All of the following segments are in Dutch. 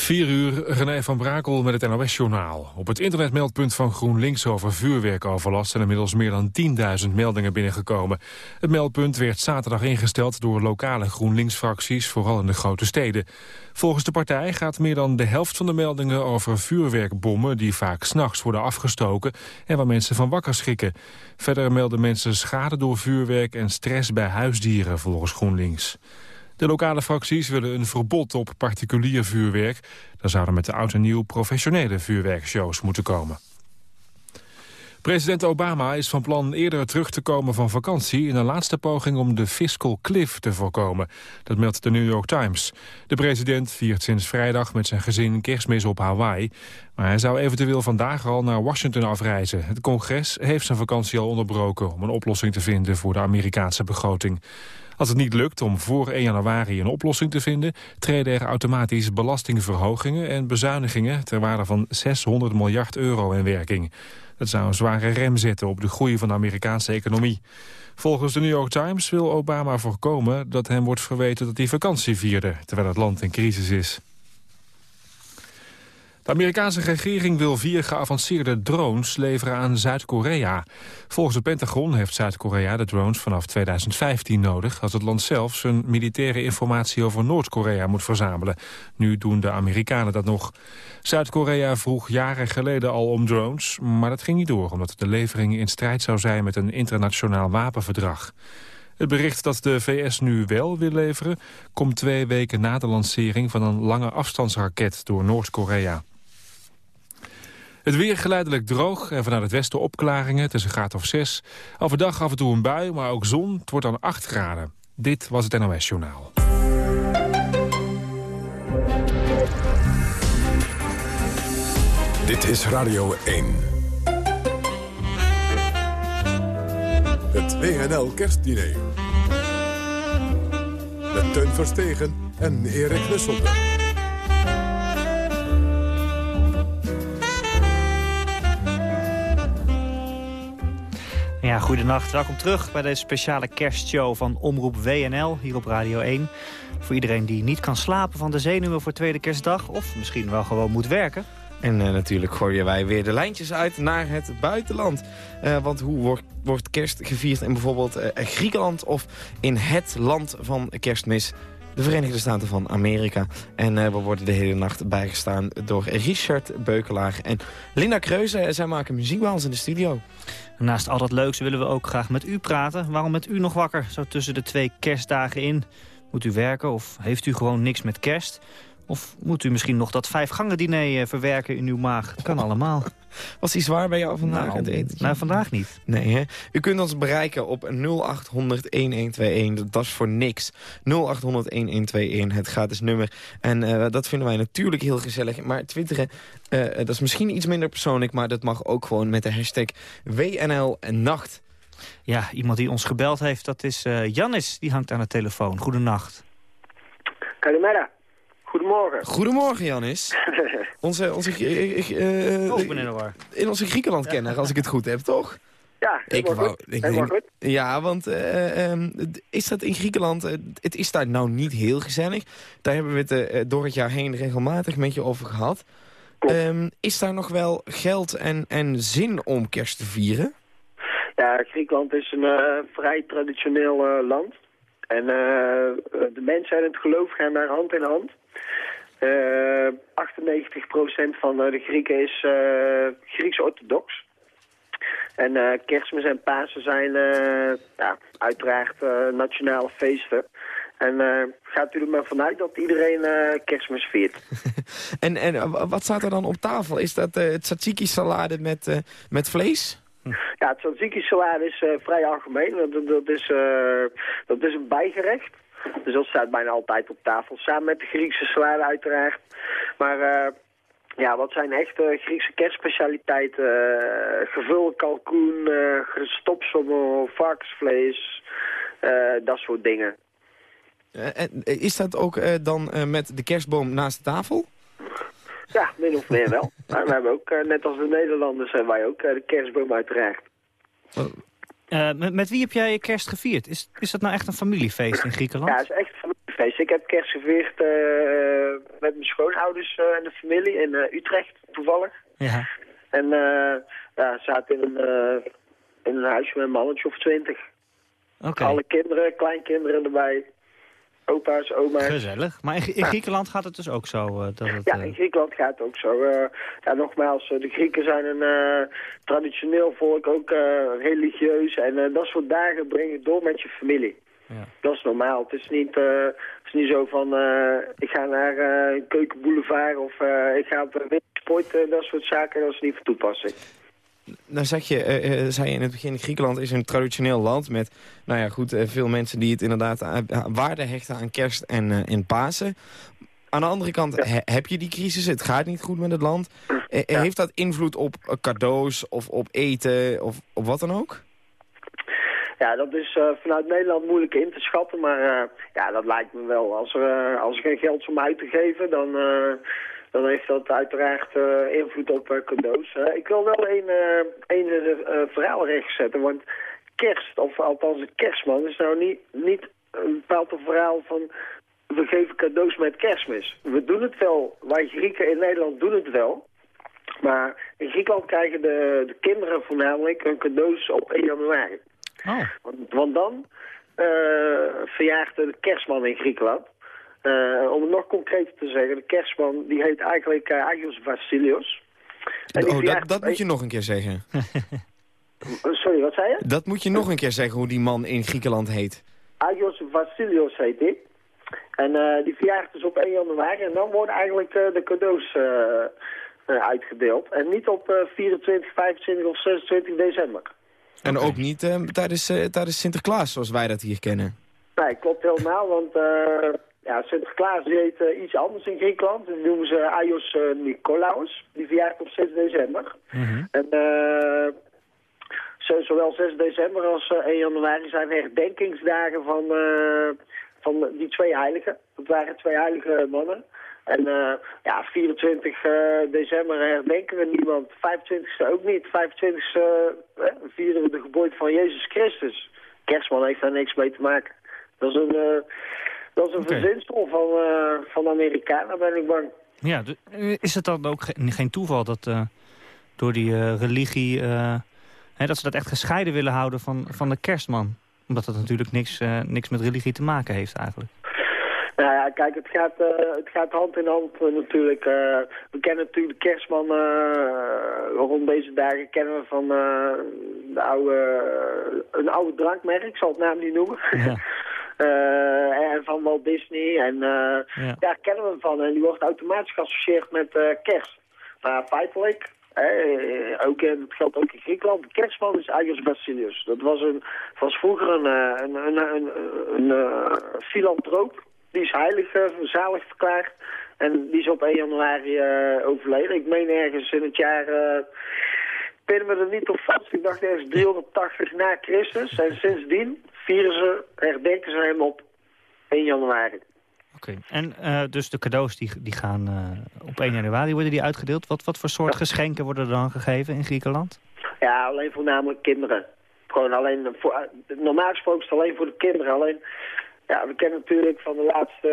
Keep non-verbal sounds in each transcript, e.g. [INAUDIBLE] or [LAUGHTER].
4 uur, René van Brakel met het NOS-journaal. Op het internetmeldpunt van GroenLinks over vuurwerkoverlast... zijn inmiddels meer dan 10.000 meldingen binnengekomen. Het meldpunt werd zaterdag ingesteld door lokale GroenLinks-fracties... vooral in de grote steden. Volgens de partij gaat meer dan de helft van de meldingen over vuurwerkbommen... die vaak s'nachts worden afgestoken en waar mensen van wakker schrikken. Verder melden mensen schade door vuurwerk en stress bij huisdieren, volgens GroenLinks. De lokale fracties willen een verbod op particulier vuurwerk. Daar zouden met de oud en nieuw professionele vuurwerkshows moeten komen. President Obama is van plan eerder terug te komen van vakantie... in een laatste poging om de fiscal cliff te voorkomen. Dat meldt de New York Times. De president viert sinds vrijdag met zijn gezin kerstmis op Hawaii. Maar hij zou eventueel vandaag al naar Washington afreizen. Het congres heeft zijn vakantie al onderbroken... om een oplossing te vinden voor de Amerikaanse begroting. Als het niet lukt om voor 1 januari een oplossing te vinden... treden er automatisch belastingverhogingen en bezuinigingen... ter waarde van 600 miljard euro in werking. Dat zou een zware rem zetten op de groei van de Amerikaanse economie. Volgens de New York Times wil Obama voorkomen dat hem wordt verweten dat hij vakantie vierde... terwijl het land in crisis is. De Amerikaanse regering wil vier geavanceerde drones leveren aan Zuid-Korea. Volgens het Pentagon heeft Zuid-Korea de drones vanaf 2015 nodig... als het land zelf zijn militaire informatie over Noord-Korea moet verzamelen. Nu doen de Amerikanen dat nog. Zuid-Korea vroeg jaren geleden al om drones, maar dat ging niet door... omdat de levering in strijd zou zijn met een internationaal wapenverdrag. Het bericht dat de VS nu wel wil leveren... komt twee weken na de lancering van een lange afstandsraket door Noord-Korea. Het weer geleidelijk droog en vanuit het westen opklaringen tussen graad of 6. Overdag af en toe een bui, maar ook zon. Het wordt dan 8 graden. Dit was het NOS Journaal. Dit is Radio 1. Het WNL Kerstdiner. Met Teun Verstegen en Erik Nusselder. Ja, goedenacht. Welkom terug bij deze speciale kerstshow van Omroep WNL hier op Radio 1. Voor iedereen die niet kan slapen van de zenuwen voor tweede kerstdag... of misschien wel gewoon moet werken. En uh, natuurlijk gooien wij weer de lijntjes uit naar het buitenland. Uh, want hoe wordt, wordt kerst gevierd in bijvoorbeeld uh, Griekenland... of in het land van kerstmis de Verenigde Staten van Amerika. En uh, we worden de hele nacht bijgestaan door Richard Beukelaar en Linda Kreuze. Zij maken muziek bij ons in de studio. Naast al dat leuks willen we ook graag met u praten. Waarom bent u nog wakker, zo tussen de twee kerstdagen in? Moet u werken of heeft u gewoon niks met kerst? Of moet u misschien nog dat vijfgangen diner eh, verwerken in uw maag? Dat kan [LAUGHS] allemaal. [LAUGHS] Was die zwaar bij jou vandaag nou, het eten? Nou, vandaag niet. Nee, hè? U kunt ons bereiken op 0800-1121. Dat is voor niks. 0800-1121, het gratis nummer. En uh, dat vinden wij natuurlijk heel gezellig. Maar twitteren, uh, dat is misschien iets minder persoonlijk... maar dat mag ook gewoon met de hashtag WNL Nacht. Ja, iemand die ons gebeld heeft, dat is uh, Jannis. Die hangt aan de telefoon. Goedenacht. Goedemiddag. Goedemorgen. Goedemorgen, Janis. [LAUGHS] onze, onze, uh, oh, ik ben in de war. In onze Griekenland kenner, als ik het goed heb, toch? Ja, ik wou, goed. Ik denk, goed. Ja, want uh, um, is dat in Griekenland... Uh, het is daar nou niet heel gezellig. Daar hebben we het uh, door het jaar heen regelmatig met je over gehad. Um, is daar nog wel geld en, en zin om kerst te vieren? Ja, Griekenland is een vrij traditioneel land. En de mensen en het geloof gaan daar hand in hand. Uh, 98% van de Grieken is uh, Grieks-orthodox. En uh, kerstmis en Pasen zijn uh, ja, uiteraard nationale feesten. En gaat u er maar vanuit dat iedereen kerstmis viert. [LAUGHS] en, en wat staat er dan op tafel? Is dat het tzatziki salade met, met vlees? Ja, het tzatziki salade is vrij algemeen. Dat, dat, is, dat is een bijgerecht. Dus dat staat bijna altijd op tafel. Samen met de Griekse salade uiteraard. Maar uh, ja, wat zijn echte Griekse kerstspecialiteiten? Gevulde kalkoen, uh, gestopsommel, varkensvlees, dat soort dingen. En is dat ook dan met de kerstboom naast de tafel? Ja, min of meer wel. [LAUGHS] maar we hebben ook, net als de Nederlanders, hebben wij ook de kerstboom uiteraard. Uh, met, met, wie heb jij kerst gevierd? Is, is dat nou echt een familiefeest in Griekenland? Ja, het is echt een familiefeest. Ik heb kerst gevierd eh, met mijn schoonouders eh, en de familie in eh, Utrecht, toevallig. Ja. En eh ja, zaten in een, eh, in een huisje met een mannetje of twintig. Oké. Alle kinderen, kleinkinderen erbij. Opa's, oma's. Gezellig. Maar in, in Griekenland gaat het dus ook zo? eh, dat het, Ja, eh, in Griekenland gaat het ook zo. Eh, ja, nogmaals, de Grieken zijn een traditioneel volk, ook religieus. En dat soort dagen breng je door met je familie. Ja. Dat is normaal. Het is niet, het is niet zo van, ik ga naar eh Keukenboulevard of ik ga op wintersport. eh, dat soort zaken, dat is niet van toepassing. Nou zeg je, eh, eh, zei je in het begin, Griekenland is een traditioneel land met, nou ja goed, eh, veel mensen die het inderdaad waarde hechten aan kerst en, en Pasen. Aan de andere kant he- heb je die crisis, het gaat niet goed met het land. Ja. Heeft dat invloed op cadeaus of op eten of op wat dan ook? Ja, dat is vanuit Nederland moeilijk in te schatten, maar ja, dat lijkt me wel. Als er, als er geen geld is om uit te geven, dan, dan heeft dat uiteraard eh, invloed op eh, cadeaus. Ik wil wel een, eh, een verhaal rechtzetten, want kerst, of althans de kerstman, is nou niet, niet een bepaald verhaal van we geven cadeaus met kerstmis. We doen het wel, wij Grieken in Nederland doen het wel. Maar in Griekenland krijgen de, de kinderen voornamelijk hun cadeaus op 1 januari. Oh, Want, want dan eh verjaagt de kerstman in Griekenland. Eh, om het nog concreter te zeggen, de kerstman die heet eigenlijk eh, Agios Vasilios. En Oh, dat, dat moet je nog een keer zeggen. [LAUGHS] Sorry, wat zei je? Dat moet je nog een keer zeggen hoe die man in Griekenland heet. Agios Vasilios heet hij. En eh, die verjaagt dus op 1 januari. En dan worden eigenlijk de cadeaus uitgedeeld. En niet op eh, 24, 25 of 26 december. En ook niet tijdens, tijdens Sinterklaas, zoals wij dat hier kennen. Nee, klopt helemaal, want ja, Sinterklaas heet eh, iets anders in Griekenland. Die noemen ze Aios eh, Nikolaos. Die verjaart op 6 december. mhm. En eh, zo, zowel 6 december als eh, 1 januari zijn herdenkingsdagen van, eh, van die twee heiligen. Dat waren twee heilige mannen. En eh, ja, 24 eh, december herdenken we niemand. 25e ook niet. 25e eh, vieren we de geboorte van Jezus Christus. Kerstman heeft daar niks mee te maken. Dat is een, eh, dat is een verzinsel van, eh van de Amerikanen, ben ik bang. Ja, is het dan ook ge- geen toeval dat eh, door die eh, religie... hè, dat ze dat echt gescheiden willen houden van, van de kerstman? Omdat dat natuurlijk niks, niks met religie te maken heeft eigenlijk. Nou ja, kijk, het gaat, het gaat hand in hand natuurlijk. we kennen natuurlijk de kerstman rond deze dagen kennen we van de oude, een oude drankmerk, ik zal het naam niet noemen. Ja. [LAUGHS] Eh, en van Walt Disney. En eh, Ja. daar kennen we hem van. En die wordt automatisch geassocieerd met eh, kerst. Maar feitelijk, eh, ook in, het geldt ook in Griekenland, de kerstman is Agios Basilius. Dat was, een, was vroeger een, een, een, een, een, eh, filantroop. Die is heilig, zalig verklaard. En die is op 1 januari overleden. Ik meen ergens in het jaar... pin me er niet op vast. Ik dacht ergens 380 na Christus. En sindsdien vieren ze, herdenken ze hem op 1 januari. Oké. En eh, dus de cadeaus die, die gaan eh, op 1 januari worden die uitgedeeld. Wat, wat voor soort geschenken worden er dan gegeven in Griekenland? Ja, alleen voornamelijk kinderen. Gewoon alleen, voor, eh, normaal gesproken is het alleen voor de kinderen. Alleen, ja, we kennen natuurlijk van de laatste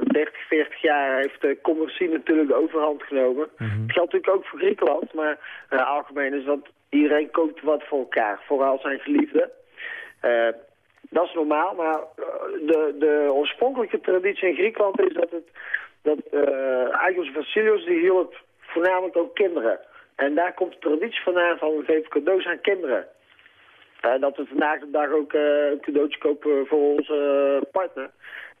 eh, 30, 40 jaar heeft de commercie natuurlijk de overhand genomen. Mhm. Het geldt natuurlijk ook voor Griekenland, maar uh, algemeen is dat iedereen koopt wat voor elkaar. Vooral zijn geliefden. Uh, dat is normaal, maar de, de oorspronkelijke traditie in Griekenland is dat het dat uh, Agios Vasilios die hielp voornamelijk ook kinderen. En daar komt de traditie vandaan van we geven cadeaus aan kinderen. Uh, dat we vandaag de dag ook uh, een cadeautje kopen voor onze partner.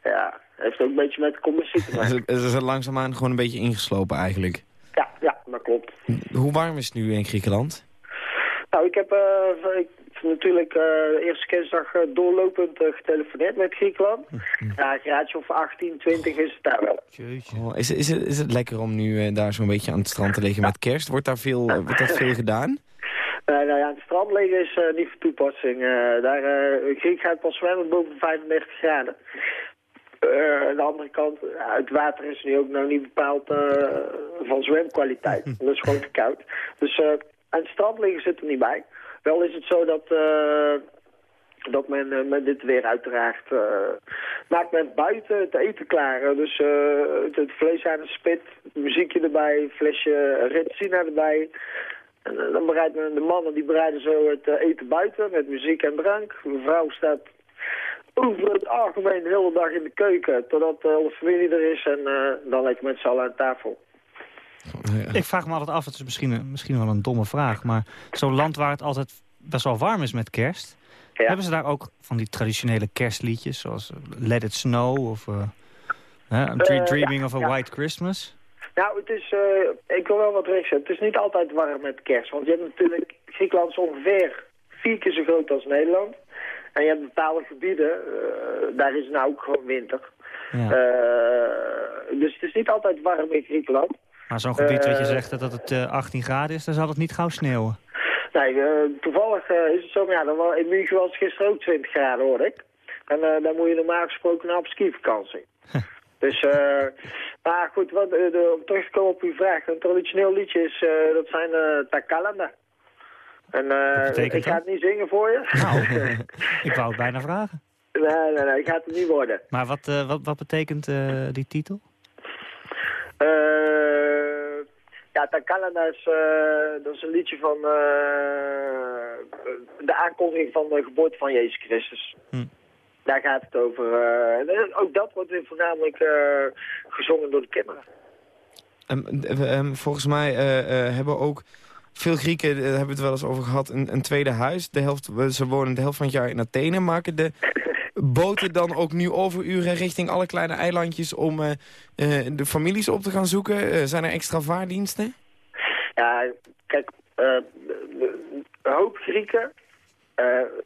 Ja, heeft ook een beetje met de commissie te maken. Het is langzaamaan gewoon een beetje ingeslopen eigenlijk. Ja, ja, dat klopt. Hoe warm is het nu in Griekenland? Nou, ik heb uh, ik, natuurlijk uh, de eerste kerstdag uh, doorlopend getelefoneerd met Griekenland. Ja, een graadje of 18, 20 is het daar wel. Oh, is, is, het, is het lekker om nu daar zo'n beetje aan het strand te liggen met kerst? Wordt daar veel, wordt dat veel gedaan? Uh, nou ja, aan het strand liggen is uh, niet van toepassing. Uh, daar, uh, Griek gaat pas zwemmen boven 35 graden. aan de andere kant, het water is nu ook nou niet bepaald van zwemkwaliteit. [LAUGHS] Dat is gewoon te koud. Dus aan het strand liggen zit er niet bij. Wel is het zo dat dat men uh, met dit weer uiteraard uh, maakt men buiten het eten klaar. Dus uh, het, het, vlees aan de spit, muziekje erbij, flesje Retsina erbij. En dan bereidt men, de mannen die bereiden zo het eten buiten met muziek en drank. De vrouw staat over het algemeen de hele dag in de keuken totdat alle familie er is en dan leg je met z'n allen aan tafel. Ik vraag me altijd af, het is misschien, misschien wel een domme vraag... maar zo'n land waar het altijd best wel warm is met kerst... Ja. Hebben ze daar ook van die traditionele kerstliedjes, zoals eh, Let It Snow of uh, I'm uh, Dreaming of a White Christmas? Nou, het is, uh, ik wil wel wat rechts Het is niet altijd warm met kerst, want je hebt natuurlijk, [LAUGHS] Griekenland is ongeveer vier keer zo groot als Nederland. En je hebt bepaalde gebieden, daar is nou ook gewoon winter. Ja. dus het is niet altijd warm in Griekenland. Maar zo'n gebied wat je zegt dat het 18 graden is, dan zal het niet gauw sneeuwen. Nee, toevallig is het zo, maar ja, dan, in München was het gisteren ook 20 graden, hoor ik. En dan moet je normaal gesproken naar op skivakantie. Dus, eh, maar goed, wat, de, om terug te komen op uw vraag. Een traditioneel liedje is, dat zijn uh, Takalanda. En ik ga het niet zingen voor je. Nou, [LAUGHS] [LAUGHS] ik wou het bijna vragen. Nee, nee, nee, ik ga het niet worden. Maar wat, wat, wat betekent die titel? Ja, Takalana is, dat is een liedje van de aankondiging van de geboorte van Jezus Christus. Hm. Daar gaat het over. Uh, ook dat wordt voornamelijk gezongen door de kinderen. Um, um, volgens mij hebben ook veel Grieken, daar hebben we het wel eens over gehad, een, een tweede huis. De helft, ze wonen de helft van het jaar in Athene, maken de [LAUGHS] boten dan ook nu overuren richting alle kleine eilandjes om uh, de families op te gaan zoeken? Uh, zijn er extra vaardiensten? Ja, kijk, een hoop Grieken,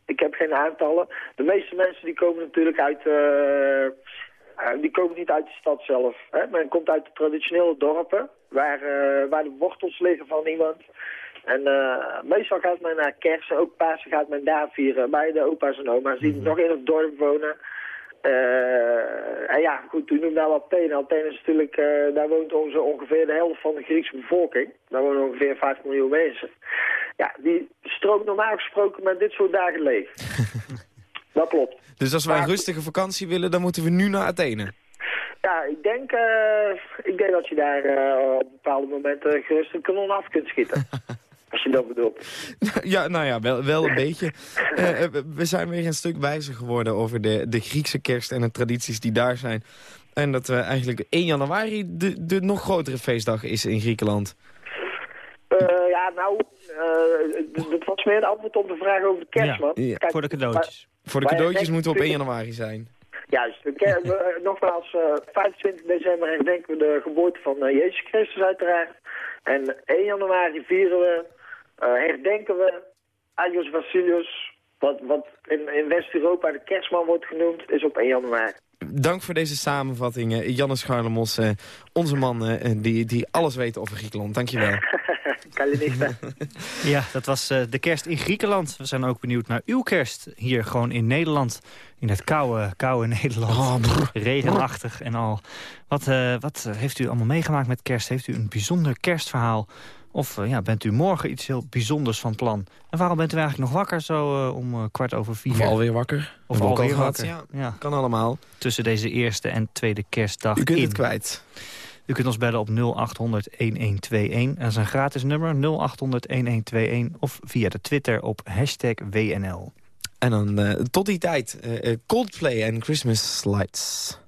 ik heb geen aantallen. De meeste mensen die komen natuurlijk uit, die komen niet uit de stad zelf. Hè? Men komt uit de traditionele dorpen, waar, waar de wortels liggen van iemand. En uh, meestal gaat men naar kerst, ook Pasen gaat men daar vieren, bij de opa's en oma's die mhm. nog in het dorp wonen. Uh, en ja, goed, u noemt nou Athene. Athene is natuurlijk, uh, daar woont onze, ongeveer de helft van de Griekse bevolking. Daar wonen ongeveer 5 miljoen mensen. Ja, die stroomt normaal gesproken met dit soort dagen leeg. [LAUGHS] dat klopt. Dus als wij een rustige vakantie willen, dan moeten we nu naar Athene? Ja, ik denk, ik denk dat je daar op bepaalde momenten gerust een kanon af kunt schieten. [LAUGHS] Als je dat bedoelt. [LAUGHS] Ja, nou ja, wel, wel een beetje. Uh, we zijn weer een stuk wijzer geworden over de, de Griekse kerst en de tradities die daar zijn. En dat uh, eigenlijk 1 januari de, de nog grotere feestdag is in Griekenland. Uh, ja, nou, dat was meer de antwoord op de vraag over de kerst, man. Ja, Kijk, voor de cadeautjes. voor de cadeautjes moeten we op 1 januari zijn. Juist. [LAUGHS] nogmaals, 25 december herdenken we de geboorte van Jezus Christus uiteraard. En 1 januari vieren we uh, herdenken we Agios Vasilios, wat, wat in, in West-Europa de kerstman wordt genoemd, is op 1 januari. Dank voor deze samenvatting, Jannes Scharlemos, uh, onze man uh, die, die alles weet over Griekenland. Dankjewel. [LAUGHS] [LAUGHS] [LAUGHS] ja, dat was uh, de kerst in Griekenland. We zijn ook benieuwd naar uw kerst hier gewoon in Nederland. In het koude, koude [LAUGHS] Nederland. Oh, Regenachtig en al. Wat, wat heeft u allemaal meegemaakt met kerst? Heeft u een bijzonder kerstverhaal? Of uh, ja, bent u morgen iets heel bijzonders van plan? En waarom bent u eigenlijk nog wakker zo uh, om uh, kwart over vier? Of alweer wakker. Of alweer wakker. Ja, ja, kan allemaal. Tussen deze eerste en tweede kerstdag U kunt in. het kwijt. U kunt ons bellen op 0800-1121. Dat is een gratis nummer, 0800-1121. Of via de Twitter op hashtag WNL. En dan tot die tijd, Coldplay en Christmas Lights.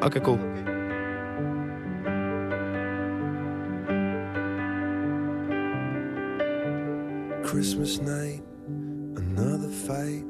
Okay, cool. Christmas night, another fight.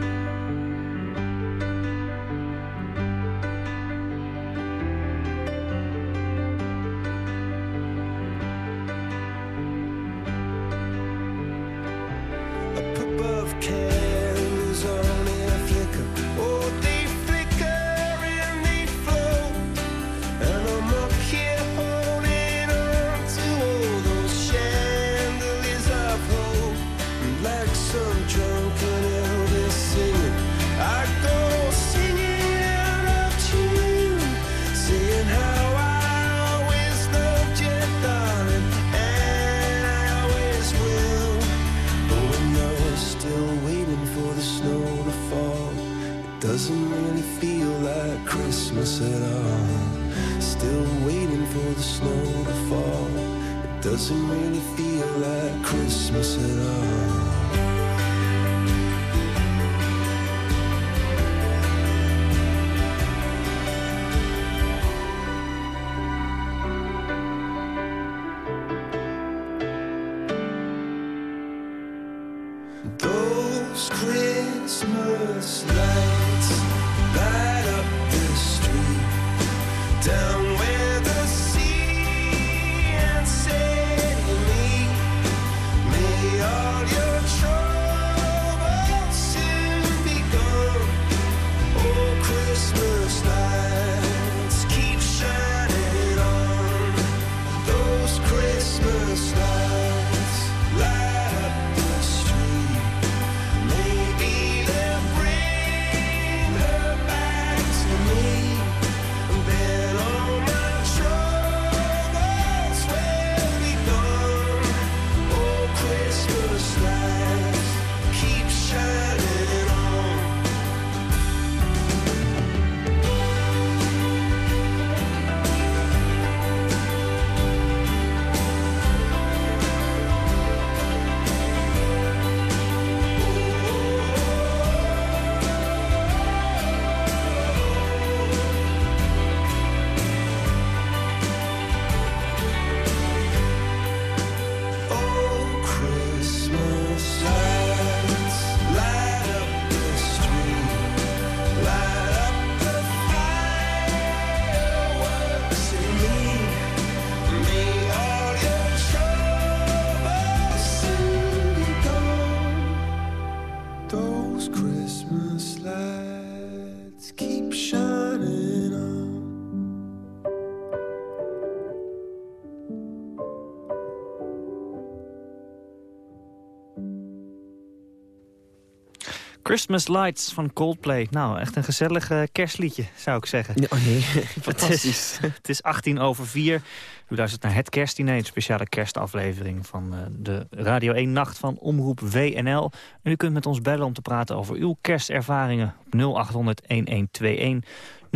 Christmas Lights van Coldplay. Nou, echt een gezellig eh, kerstliedje, zou ik zeggen. Oh nee, [LAUGHS] [LAUGHS] Het fantastisch. is, het is 18 over 4. U luistert naar het kerstdiner, een speciale kerstaflevering van eh, de Radio 1 Nacht van Omroep WNL. En u kunt met ons bellen om te praten over uw kerstervaringen op 0800-1121.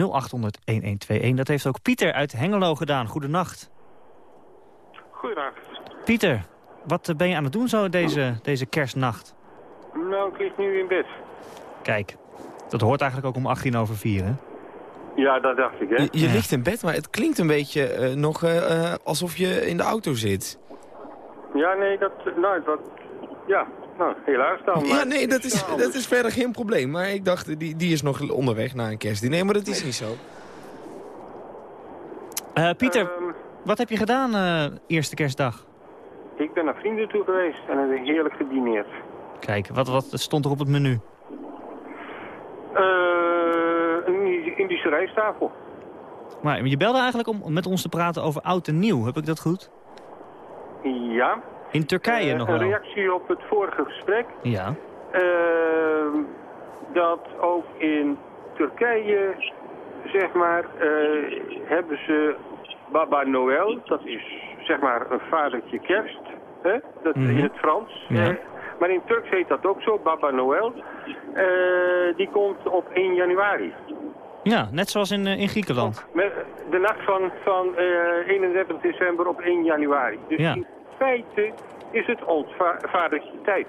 0800-1121. Dat heeft ook Pieter uit Hengelo gedaan. Goedenacht. Goedendag. Pieter, wat eh, ben je aan het doen zo deze, deze kerstnacht? Nou, ik lig nu in bed. Kijk, dat hoort eigenlijk ook om 18 over 4, hè? Ja, dat dacht ik, hè? Je, je Ja. ligt in bed, maar het klinkt een beetje eh, nog eh, eh, alsof je in de auto zit. Ja, nee, dat... Nou, dat... Ja, nou, helaas dan. Ja, nee, dat is, Ja, dat is verder geen probleem. Maar ik dacht, die, die is nog onderweg naar een kerstdiner, maar dat is niet zo. Eh, Pieter, Ehm, wat heb je gedaan eh, eerste kerstdag? ik ben naar vrienden toe geweest en hebben heerlijk gedineerd. Kijk, wat, wat stond er op het menu? Eh, een Indische rijsttafel. Maar je belde eigenlijk om met ons te praten over oud en nieuw. Heb ik dat goed? Ja. In Turkije Eh, nog Een reactie op het vorige gesprek. Ja. Ehm, dat ook in Turkije, zeg maar, eh, hebben ze Baba Noël. Dat is, zeg maar, een vadertje kerst. Hè? Dat Mhm. in het Frans. Ja. Eh, maar in Turks heet dat ook zo, Baba Noël. Eh, die komt op 1 januari. Ja, net zoals in, eh, in Griekenland. Met de nacht van, van eh 31 december op 1 januari. Dus Ja. in feite is het ons va vadertje tijd.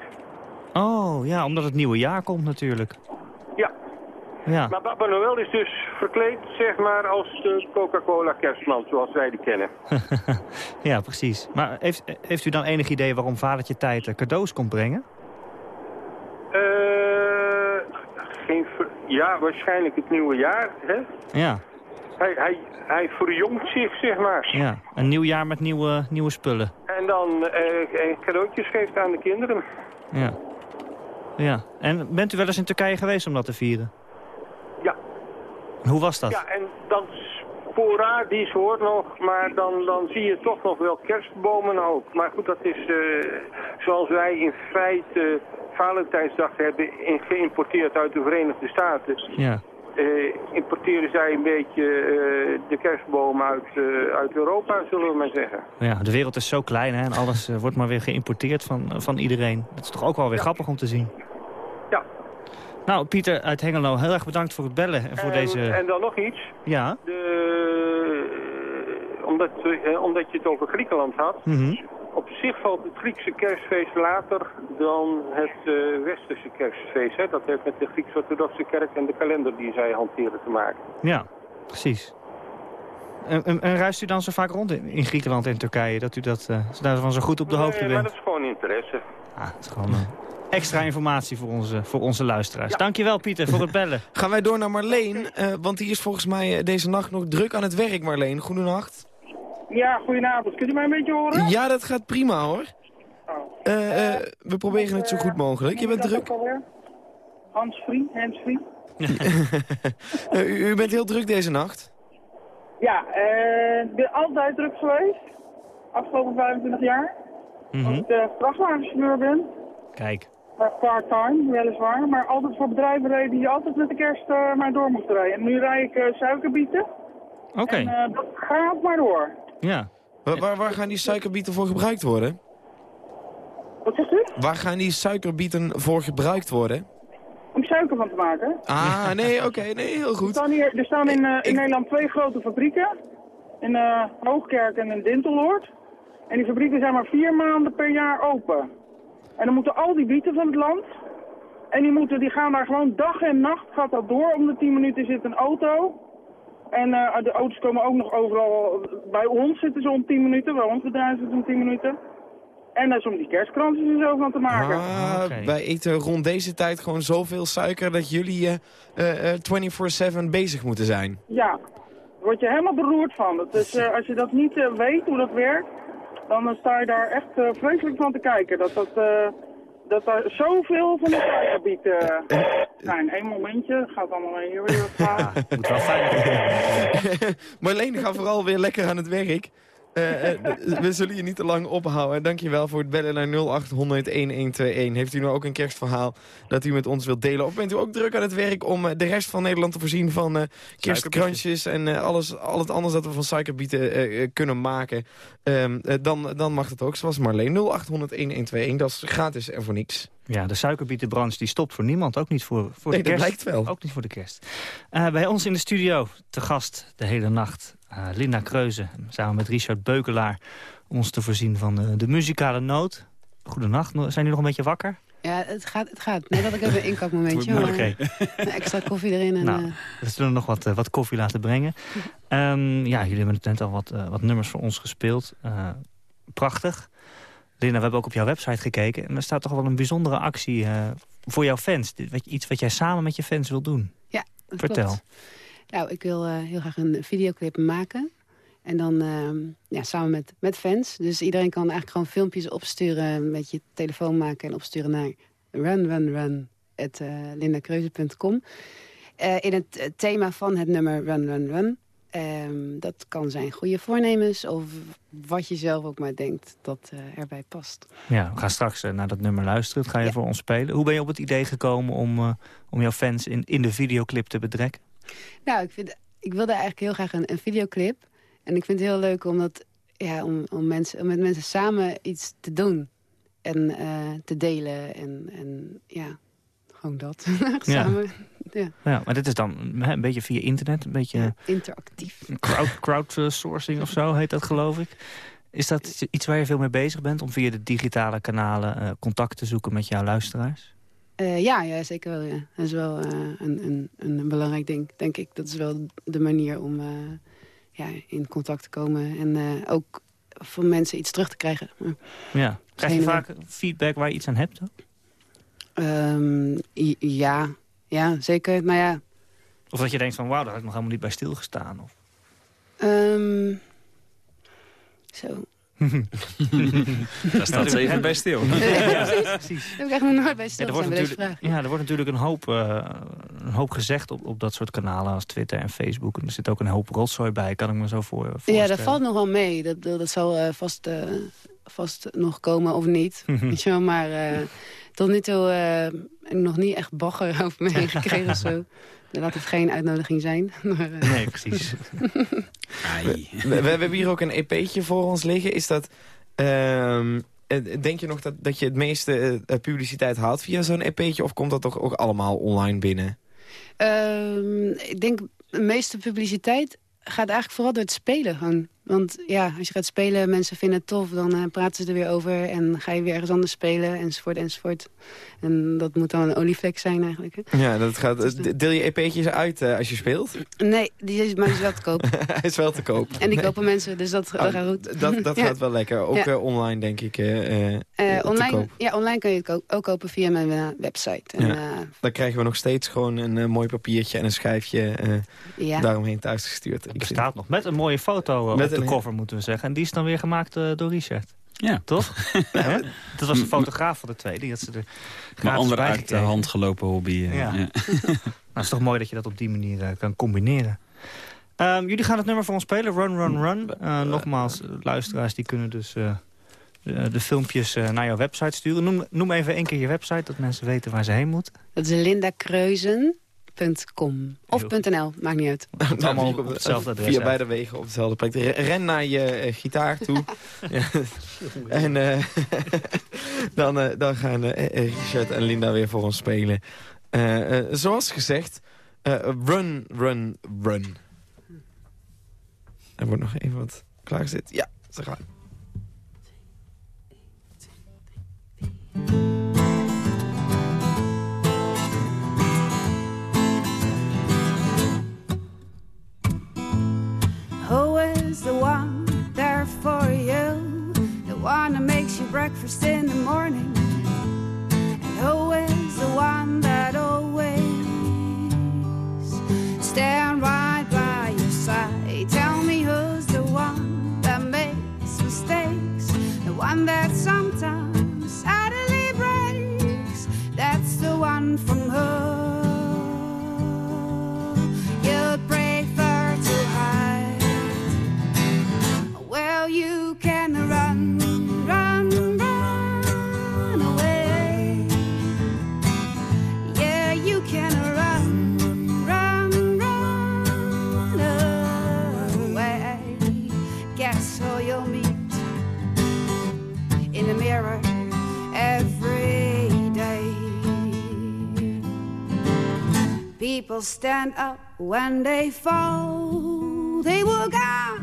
Oh, ja, omdat het nieuwe jaar komt natuurlijk. Ja, Ja, maar Baba Noël is dus verkleed, zeg maar, als de Coca-Cola kerstman, zoals wij die kennen. [LAUGHS] ja precies. Maar heeft, heeft u dan enig idee waarom vadertje tijd eh, cadeaus komt brengen? Eh, geen ja, waarschijnlijk het nieuwe jaar, hè? Ja, Hij, hij, hij verjongt zich, zeg maar. ja. Een nieuw jaar met nieuwe, nieuwe spullen. En dan eh, cadeautjes geeft aan de kinderen. Ja. Ja. En bent u wel eens in Turkije geweest om dat te vieren? Hoe was dat? Ja, en dan sporadisch hoor nog, maar dan, dan zie je toch nog wel kerstbomen ook. Maar goed, dat is eh, zoals wij in feite Valentijnsdag hebben geïmporteerd uit de Verenigde Staten. Ja. eh, importeren zij een beetje eh, de kerstbomen uit, uit Europa, zullen we maar zeggen. Ja, de wereld is zo klein hè, en alles wordt maar weer geïmporteerd van, van iedereen. Dat is toch ook wel weer grappig om te zien. Ja. Nou, Pieter uit Hengelo, heel erg bedankt voor het bellen en voor En- deze... En dan nog iets. Ja? De, eh, omdat, eh, omdat je het over Griekenland had. Mhm. Op zich valt het Griekse kerstfeest later dan het eh, westerse kerstfeest. Hè? Dat heeft met de Grieks-orthodoxe kerk en de kalender die zij hanteren te maken. Ja, precies. En, en, en reist u dan zo vaak rond in, in Griekenland en Turkije, dat u dat, daarvan zo goed op de hoogte Nee, bent? dat is gewoon interesse. Ah, het is gewoon extra informatie voor onze, voor onze luisteraars. Dankjewel Pieter voor het [LAUGHS] bellen. Gaan wij door naar Marleen, eh, want die is volgens mij eh, deze nacht nog druk aan het werk, Marleen. Goedenacht. Ja, goedenavond. Kunt u mij een beetje horen? Ja, dat gaat prima hoor. Eh, eh, we proberen het zo goed mogelijk. Je bent druk. Hans Free, Hans Free. [LAUGHS] Eh, u, u bent heel druk deze nacht. Ja, eh, ik ben altijd druk geweest. Afgelopen 25 jaar. Mhm. Als ik vrachtwagenchauffeur ben. Kijk. Maar part-time, weliswaar. Maar altijd voor bedrijven reden die altijd met de kerst eh, maar door moesten rijden. En nu rijd ik eh, suikerbieten. Oké, En eh, dat gaat maar door. ja. Waar, waar, waar gaan die suikerbieten voor gebruikt worden? Wat zegt u? Waar gaan die suikerbieten voor gebruikt worden? Om suiker van te maken. Ah, nee, [LAUGHS] oké, nee, heel Er goed. staan, hier, er staan in, eh, in Ik- Nederland twee grote fabrieken. In eh, Hoogkerk en in Dinteloord. En die fabrieken zijn maar vier maanden per jaar open. En dan moeten al die bieten van het land. En die, moeten, die gaan daar gewoon dag en nacht gaat dat door. Om de 10 minuten zit een auto. En eh, de auto's komen ook nog overal. Bij ons zitten ze om 10 minuten. Bij ons bedrijf zitten ze om 10 minuten. En dat is om die kerstkrantjes en zo van te maken. Ah. Wij eten rond deze tijd gewoon zoveel suiker dat jullie eh, eh, 24-7 bezig moeten zijn. Ja, daar word je helemaal beroerd van. [LAUGHS] Eh, als je dat niet eh, weet hoe dat werkt, dan eh, sta je daar echt eh, vreselijk van te kijken. Dat, dat, eh, dat er zoveel van de suikerbiet eh zijn. Eén momentje, gaat allemaal hier weer wat. [LAUGHS] Moet wel fijn [LAUGHS] Marleen, ga vooral weer lekker aan het werk. Eh, eh, we zullen je niet te lang ophouden. Dankjewel voor het bellen naar 0800-1121. Heeft u nou ook een kerstverhaal dat u met ons wilt delen? Of bent u ook druk aan het werk om eh, de rest van Nederland te voorzien van kerstkrantjes en alles, al het anders dat we van suikerbieten kunnen maken? Ehm, eh, dan, dan mag het ook, zoals Marleen. 0800-1121, dat is gratis en voor niks. Ja, de suikerbietenbranche die stopt voor niemand, ook niet voor, voor Nee, de dat kerst. blijkt wel. Ook niet voor de kerst. Bij ons in de studio, te gast de hele nacht, Linda Kreuze... samen met Richard Beukelaar, ons te voorzien van de, de muzikale noot. Goedenacht, zijn jullie nog een beetje wakker? Ja, het gaat. Het gaat. Nee, dat ik even een inkapmomentje. Oké, Een extra koffie erin. En, Nou. eh, we zullen nog wat, eh, wat koffie laten brengen. Ehm, ja, jullie hebben net al wat, eh, wat nummers voor ons gespeeld. Eh, prachtig. Linda, we hebben ook op jouw website gekeken. En er staat toch wel een bijzondere actie eh, voor jouw fans. Iets wat jij samen met je fans wil doen. ja, dat Vertel. klopt. Nou, ik wil eh, heel graag een videoclip maken. En dan ehm, ja, samen met, met fans. Dus iedereen kan eigenlijk gewoon filmpjes opsturen... met je telefoon maken en opsturen naar runrunrun.lindakreuze.com. Eh in het eh, thema van het nummer Run Run Run. Dat kan zijn goede voornemens of wat je zelf ook maar denkt dat eh, erbij past. Ja, we gaan straks eh, naar dat nummer luisteren. Dat ga je Ja. voor ons spelen. Hoe ben je op het idee gekomen om, eh, om jouw fans in, in de videoclip te betrekken? Nou, ik, vind, ik wilde eigenlijk heel graag een, een videoclip. En ik vind het heel leuk om, dat, ja, om, om, mensen, om met mensen samen iets te doen. En eh, te delen. En, en ja, gewoon dat. [LAUGHS] samen. Ja. Ja, maar dit is dan hè, een beetje via internet. Een beetje Interactief. crowd, crowdsourcing of zo heet dat, geloof ik. Is dat iets waar je veel mee bezig bent? Om via de digitale kanalen eh, contact te zoeken met jouw luisteraars? Eh, ja, ja, zeker wel. Ja. Dat is wel eh, een, een, een belangrijk ding, denk ik. Dat is wel de manier om eh, ja, in contact te komen. En ook van mensen iets terug te krijgen. Ja. Krijg je vaak feedback waar je iets aan hebt? i- ja, ja, zeker. Maar ja, Of dat je denkt van, wauw, daar had ik nog helemaal niet bij stilgestaan. Of... Ehm zo. Daar staat ze even bij stil. Ja, precies. Daar heb ik echt nog nooit bij Ja, er, wordt natuurlijk, vraag. ja, er wordt natuurlijk een hoop, eh, een hoop gezegd op, op dat soort kanalen als Twitter en Facebook. En er zit ook een hoop rotzooi bij, kan ik me zo voor, voorstellen. Ja, dat valt nog wel mee. Dat, dat, zal eh, vast, eh, vast nog komen of niet. [LAUGHS] Weet je wel, maar eh, tot nu toe eh, nog niet echt bagger over me heen gekregen of zo. Laat het geen uitnodiging zijn. [LAUGHS] Maar, eh, Nee, precies. [LAUGHS] We, we hebben hier ook een EP'tje voor ons liggen. Is dat... ehm, eh, denk je nog dat, dat je het meeste eh, publiciteit haalt via zo'n EP'tje? Of komt dat toch ook allemaal online binnen? Ehm, ik denk de meeste publiciteit gaat eigenlijk vooral door het spelen. Gewoon. Want ja, als je gaat spelen, mensen vinden het tof, dan eh, praten ze er weer over. En ga je weer ergens anders spelen, enzovoort, enzovoort. En dat moet dan een olievlek zijn eigenlijk. Hè? Ja, dat gaat, deel je EP'tjes uit uh, als je speelt? Nee, die is, maar die is wel te koop. [LAUGHS] Hij is wel te koop. En die kopen mensen, dus dat, Oh, dat gaat goed. Dat, dat [LAUGHS] Ja. gaat wel lekker. Ook Ja. eh, online, denk ik. eh, eh, Eh, te online, koop. ja, online kan je het ko- ook kopen via mijn eh, website. En, Ja. eh, Dan krijgen we nog steeds gewoon een eh, mooi papiertje en een schijfje eh, ja. daaromheen thuis gestuurd. Het bestaat nog met een mooie foto eh, Met de cover, moeten we zeggen. En die is dan weer gemaakt eh, door Richard. Ja, Toch? [LAUGHS] Dat was de fotograaf van de twee. Die had ze er gratis andere uit de hand gelopen hobby. eh, Ja. ja. [LAUGHS] [LAUGHS] Nou, het is toch mooi dat je dat op die manier eh, kan combineren. Ehm, jullie gaan het nummer voor ons spelen, Run, Run, Run. Eh, nogmaals, luisteraars die kunnen dus eh, de, de filmpjes naar jouw website sturen. Noem, noem even één keer je website, dat mensen weten waar ze heen moeten. Dat is lindakreuzen.com. Of .nl, maakt niet uit. [LAUGHS] Allemaal op hetzelfde adres Via beide wegen op dezelfde plek. Re- Ren naar je eh, gitaar toe. [LAUGHS] Ja. En eh, [LAUGHS] dan, eh, dan gaan Richard en Linda weer voor ons spelen. Eh, eh, zoals gezegd, eh, run, run, run. Er wordt nog even wat klaargezet. Ja, ze gaan. One that makes you breakfast in the morning? And is the one that always stand right by your side? Tell me who's the one that makes mistakes? The one that sometimes suddenly breaks? That's the one from who People stand up when they fall. They walk out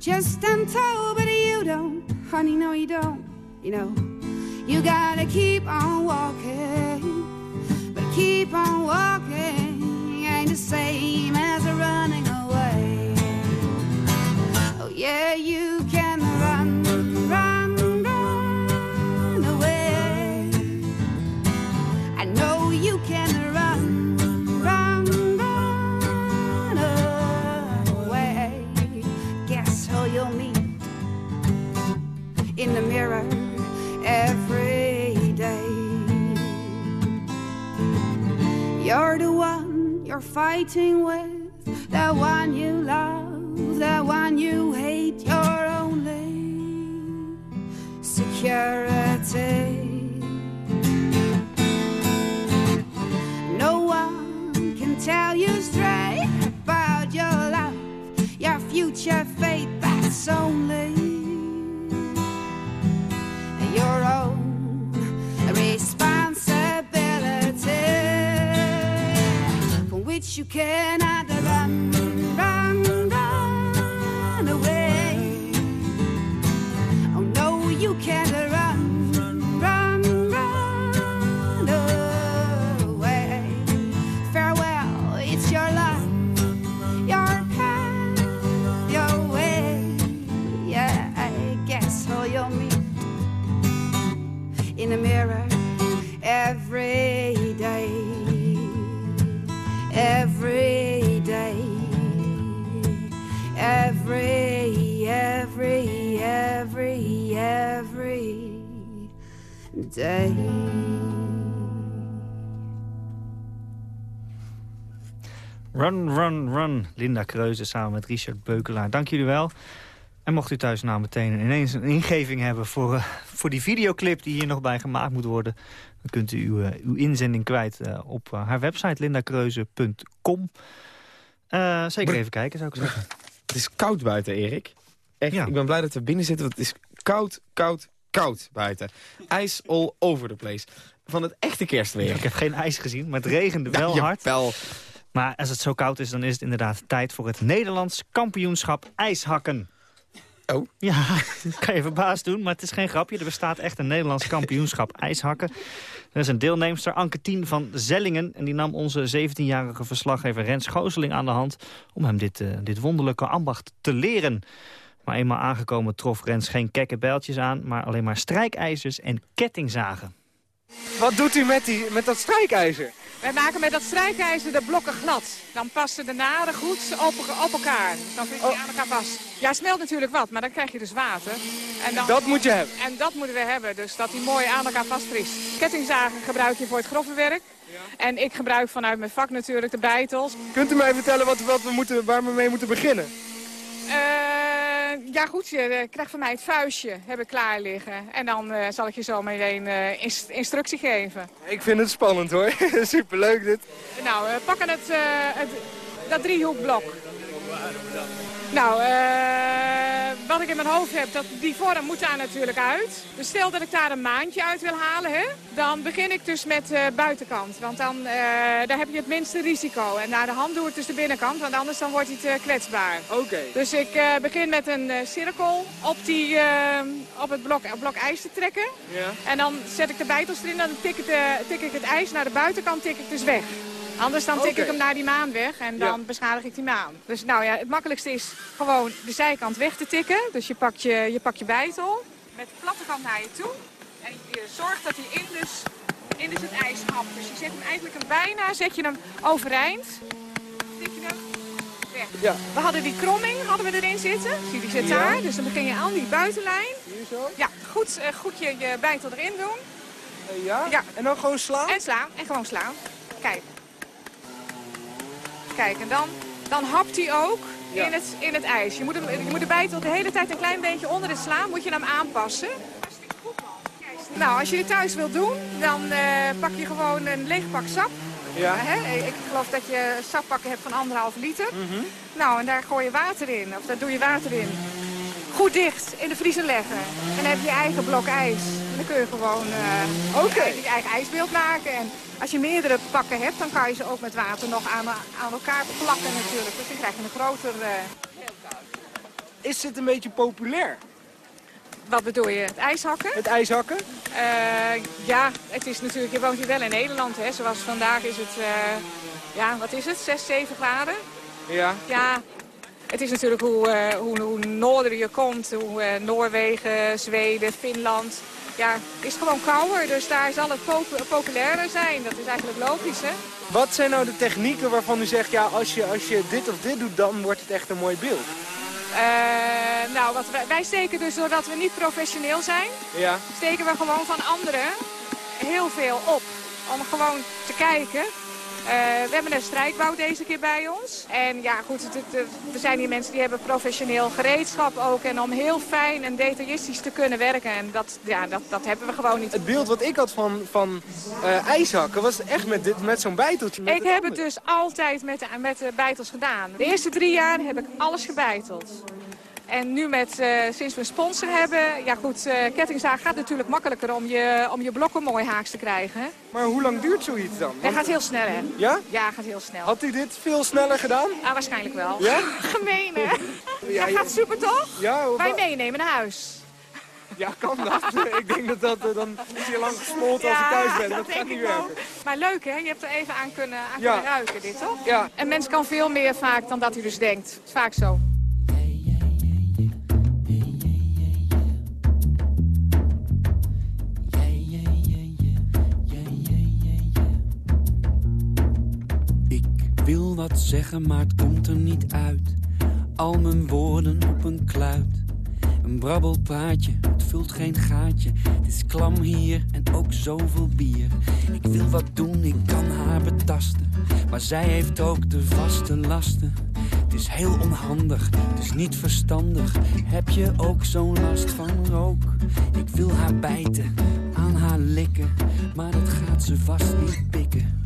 just untold, but you don't, honey. No, you don't. You know, you gotta keep on walking, but keep on walking ain't the same as running away. Oh yeah, you can in the mirror every day? You're the one you're fighting with, the one you love, the one you hate. Your only security. No one can tell you straight about your life, your future fate. That's only you cannot run, run, run away. Oh no, you can't run, run, run away. Farewell, it's your life, your path, your way. Yeah, I guess who you'll meet in the mirror every every day, every, every, every, every day. Run, run, run. Linda Kreuze samen met Richard Beukelaar. Dank jullie wel. En mocht u thuis nou meteen ineens een ingeving hebben... voor, eh, voor die videoclip die hier nog bij gemaakt moet worden... dan kunt u uw, eh, uw inzending kwijt eh, op haar website lindakreuze.com. Zeker even kijken, zou ik zeggen. Het is koud buiten, Erik. Echt, Ja. ik ben blij dat we binnen zitten, want het is koud, koud, koud buiten. Ijs all over the place. Van het echte kerstweer. Ik heb geen ijs gezien, maar het regende wel Ja, hard. jawel. Maar als het zo koud is, dan is het inderdaad tijd voor het Nederlands kampioenschap ijshakken. Oh. Ja, dat [LAUGHS] kan je verbaasd doen, maar het is geen grapje. Er bestaat echt een Nederlands kampioenschap [LAUGHS] ijshakken. Er is een deelnemster, Anke Tien van Zellingen... en die nam onze 17-jarige verslaggever Rens Gooseling aan de hand... om hem dit, eh, dit wonderlijke ambacht te leren. Maar eenmaal aangekomen trof Rens geen kekke bijltjes aan... maar alleen maar strijkijzers en kettingzagen. Wat doet u met, die, met dat strijkijzer? Wij maken met dat strijkijzer de blokken glad. Dan passen de naden goed op, op elkaar. Dan zit je Oh. aan elkaar vast. Ja, smelt natuurlijk wat, maar dan krijg je dus water. En dan, Dat moet je hebben. En dat moeten we hebben, dus dat die mooi aan elkaar vastvriest. Kettingzagen gebruik je voor het grove werk. En ik gebruik vanuit mijn vak natuurlijk de bijtels. Kunt u mij vertellen wat, wat we moeten, waar we mee moeten beginnen? Eh, ja goed, je eh, krijgt van mij het vuistje, heb ik klaar liggen. En dan eh, zal ik je zo meteen eh, inst- instructie geven. Ik vind het spannend hoor. [LAUGHS] Superleuk dit. Nou, we pakken het, eh, het, dat driehoekblok. Nou, eh, wat ik in mijn hoofd heb, dat die vorm moet daar natuurlijk uit. Dus stel dat ik daar een maandje uit wil halen, hè, dan begin ik dus met de buitenkant. Want dan eh, daar heb je het minste risico. En naar de hand doe ik dus de binnenkant, want anders dan wordt hij te kwetsbaar. Oké. Dus ik begin met een cirkel op, die, op het blok, op blok ijs te trekken. Ja. En dan zet ik de bijtels erin, dan tik tik ik het ijs naar de buitenkant tik ik dus weg. Anders dan tik ik hem naar die maan weg en dan Ja. beschadig ik die maan. Dus nou ja, het makkelijkste is gewoon de zijkant weg te tikken. Dus je pakt je, je, pakt je bijtel met de platte kant naar je toe. En je zorgt dat hij in dus, in dus het ijs hapt. Dus je zet hem eigenlijk een bijna, zet je hem overeind. Tik je hem weg. Ja. We hadden die kromming hadden we erin zitten. Zie, die zit Ja. daar. Dus dan begin je aan die buitenlijn. Hier zo? Ja, goed, eh, goed je, je bijtel erin doen. Ja? Ja. En dan gewoon slaan? En slaan. En gewoon slaan. Kijk. Kijk, en dan, dan hapt hij ook Ja. in, het, in het ijs. Je moet, hem, je moet de bijtel de hele tijd een klein beetje onder het slaan. Moet je hem aanpassen. Nou, als je dit thuis wilt doen, dan eh, pak je gewoon een leeg pak sap. Ja. Hè? Ik geloof dat je sappakken hebt van anderhalf liter. Mhm. Nou, en daar gooi je water in. Of daar doe je water in. Goed dicht in de vriezer leggen. En dan heb je je eigen blok ijs. En dan kun je gewoon eh, Oké. je, je eigen ijsbeeld maken. En als je meerdere pakken hebt, dan kan je ze ook met water nog aan, aan elkaar plakken natuurlijk. Dus dan krijg je een groter... eh, Is dit een beetje populair? wat bedoel je? Het ijshakken? Het ijshakken? Eh, ja, het is natuurlijk, je woont hier wel in Nederland, hè. Zoals vandaag is het, eh, ja, wat is het, 6, 7 graden? Ja. Ja, het is natuurlijk hoe, hoe, hoe noorder je komt, hoe Noorwegen, Zweden, Finland. Ja, is gewoon kouder, dus daar zal het pop- populairder zijn. Dat is eigenlijk logisch, hè? Wat zijn nou de technieken waarvan u zegt, ja, als je, als je dit of dit doet, dan wordt het echt een mooi beeld? Eh, nou, wat wij, wij steken dus doordat we niet professioneel zijn, Ja. steken we gewoon van anderen heel veel op. Om gewoon te kijken. Eh, we hebben een strijkbouw deze keer bij ons. En ja, goed, het, het- het- er zijn hier mensen die hebben professioneel gereedschap ook. En om heel fijn en detailistisch te kunnen werken. En dat, ja, dat, dat hebben we gewoon niet. Het beeld wat ik had van, van eh, ijshakken was echt met, dit, met zo'n bijteltje. met Ik heb het dus altijd met de, met de bijtels gedaan. De eerste drie jaar heb ik alles gebeiteld. En nu met, eh, sinds we een sponsor hebben, ja goed, eh kettingzaag gaat natuurlijk makkelijker om je, om je blokken mooi haaks te krijgen. Maar hoe lang duurt zoiets dan? Want- gaat heel snel, hè? Ja? Ja, gaat heel snel. Had u dit veel sneller gedaan? Ah, waarschijnlijk wel. Ja? [LAUGHS] Gemeen, hè? Ja, ja. gaat super, toch? Ja, Wij meenemen naar huis. ja kan dat? [LAUGHS] ik denk dat dat eh, dan is hier lang gesmolten als ik thuis ben. Dat, gaat niet ook. werken. Maar leuk, hè? Je hebt er even aan kunnen, aan Ja. kunnen ruiken, dit, toch? Ja. Een mens kan veel meer vaak dan dat hij dus denkt. Vaak zo. Wil wat zeggen, maar het komt er niet uit. Al mijn woorden op een kluit. Een brabbelpraatje, het vult geen gaatje. Het is klam hier en ook zoveel bier. Ik wil wat doen, ik kan haar betasten. Maar zij heeft ook de vaste lasten. Het is heel onhandig, het is niet verstandig. Heb je ook zo'n last van rook? Ik wil haar bijten, aan haar likken. Maar dat gaat ze vast niet pikken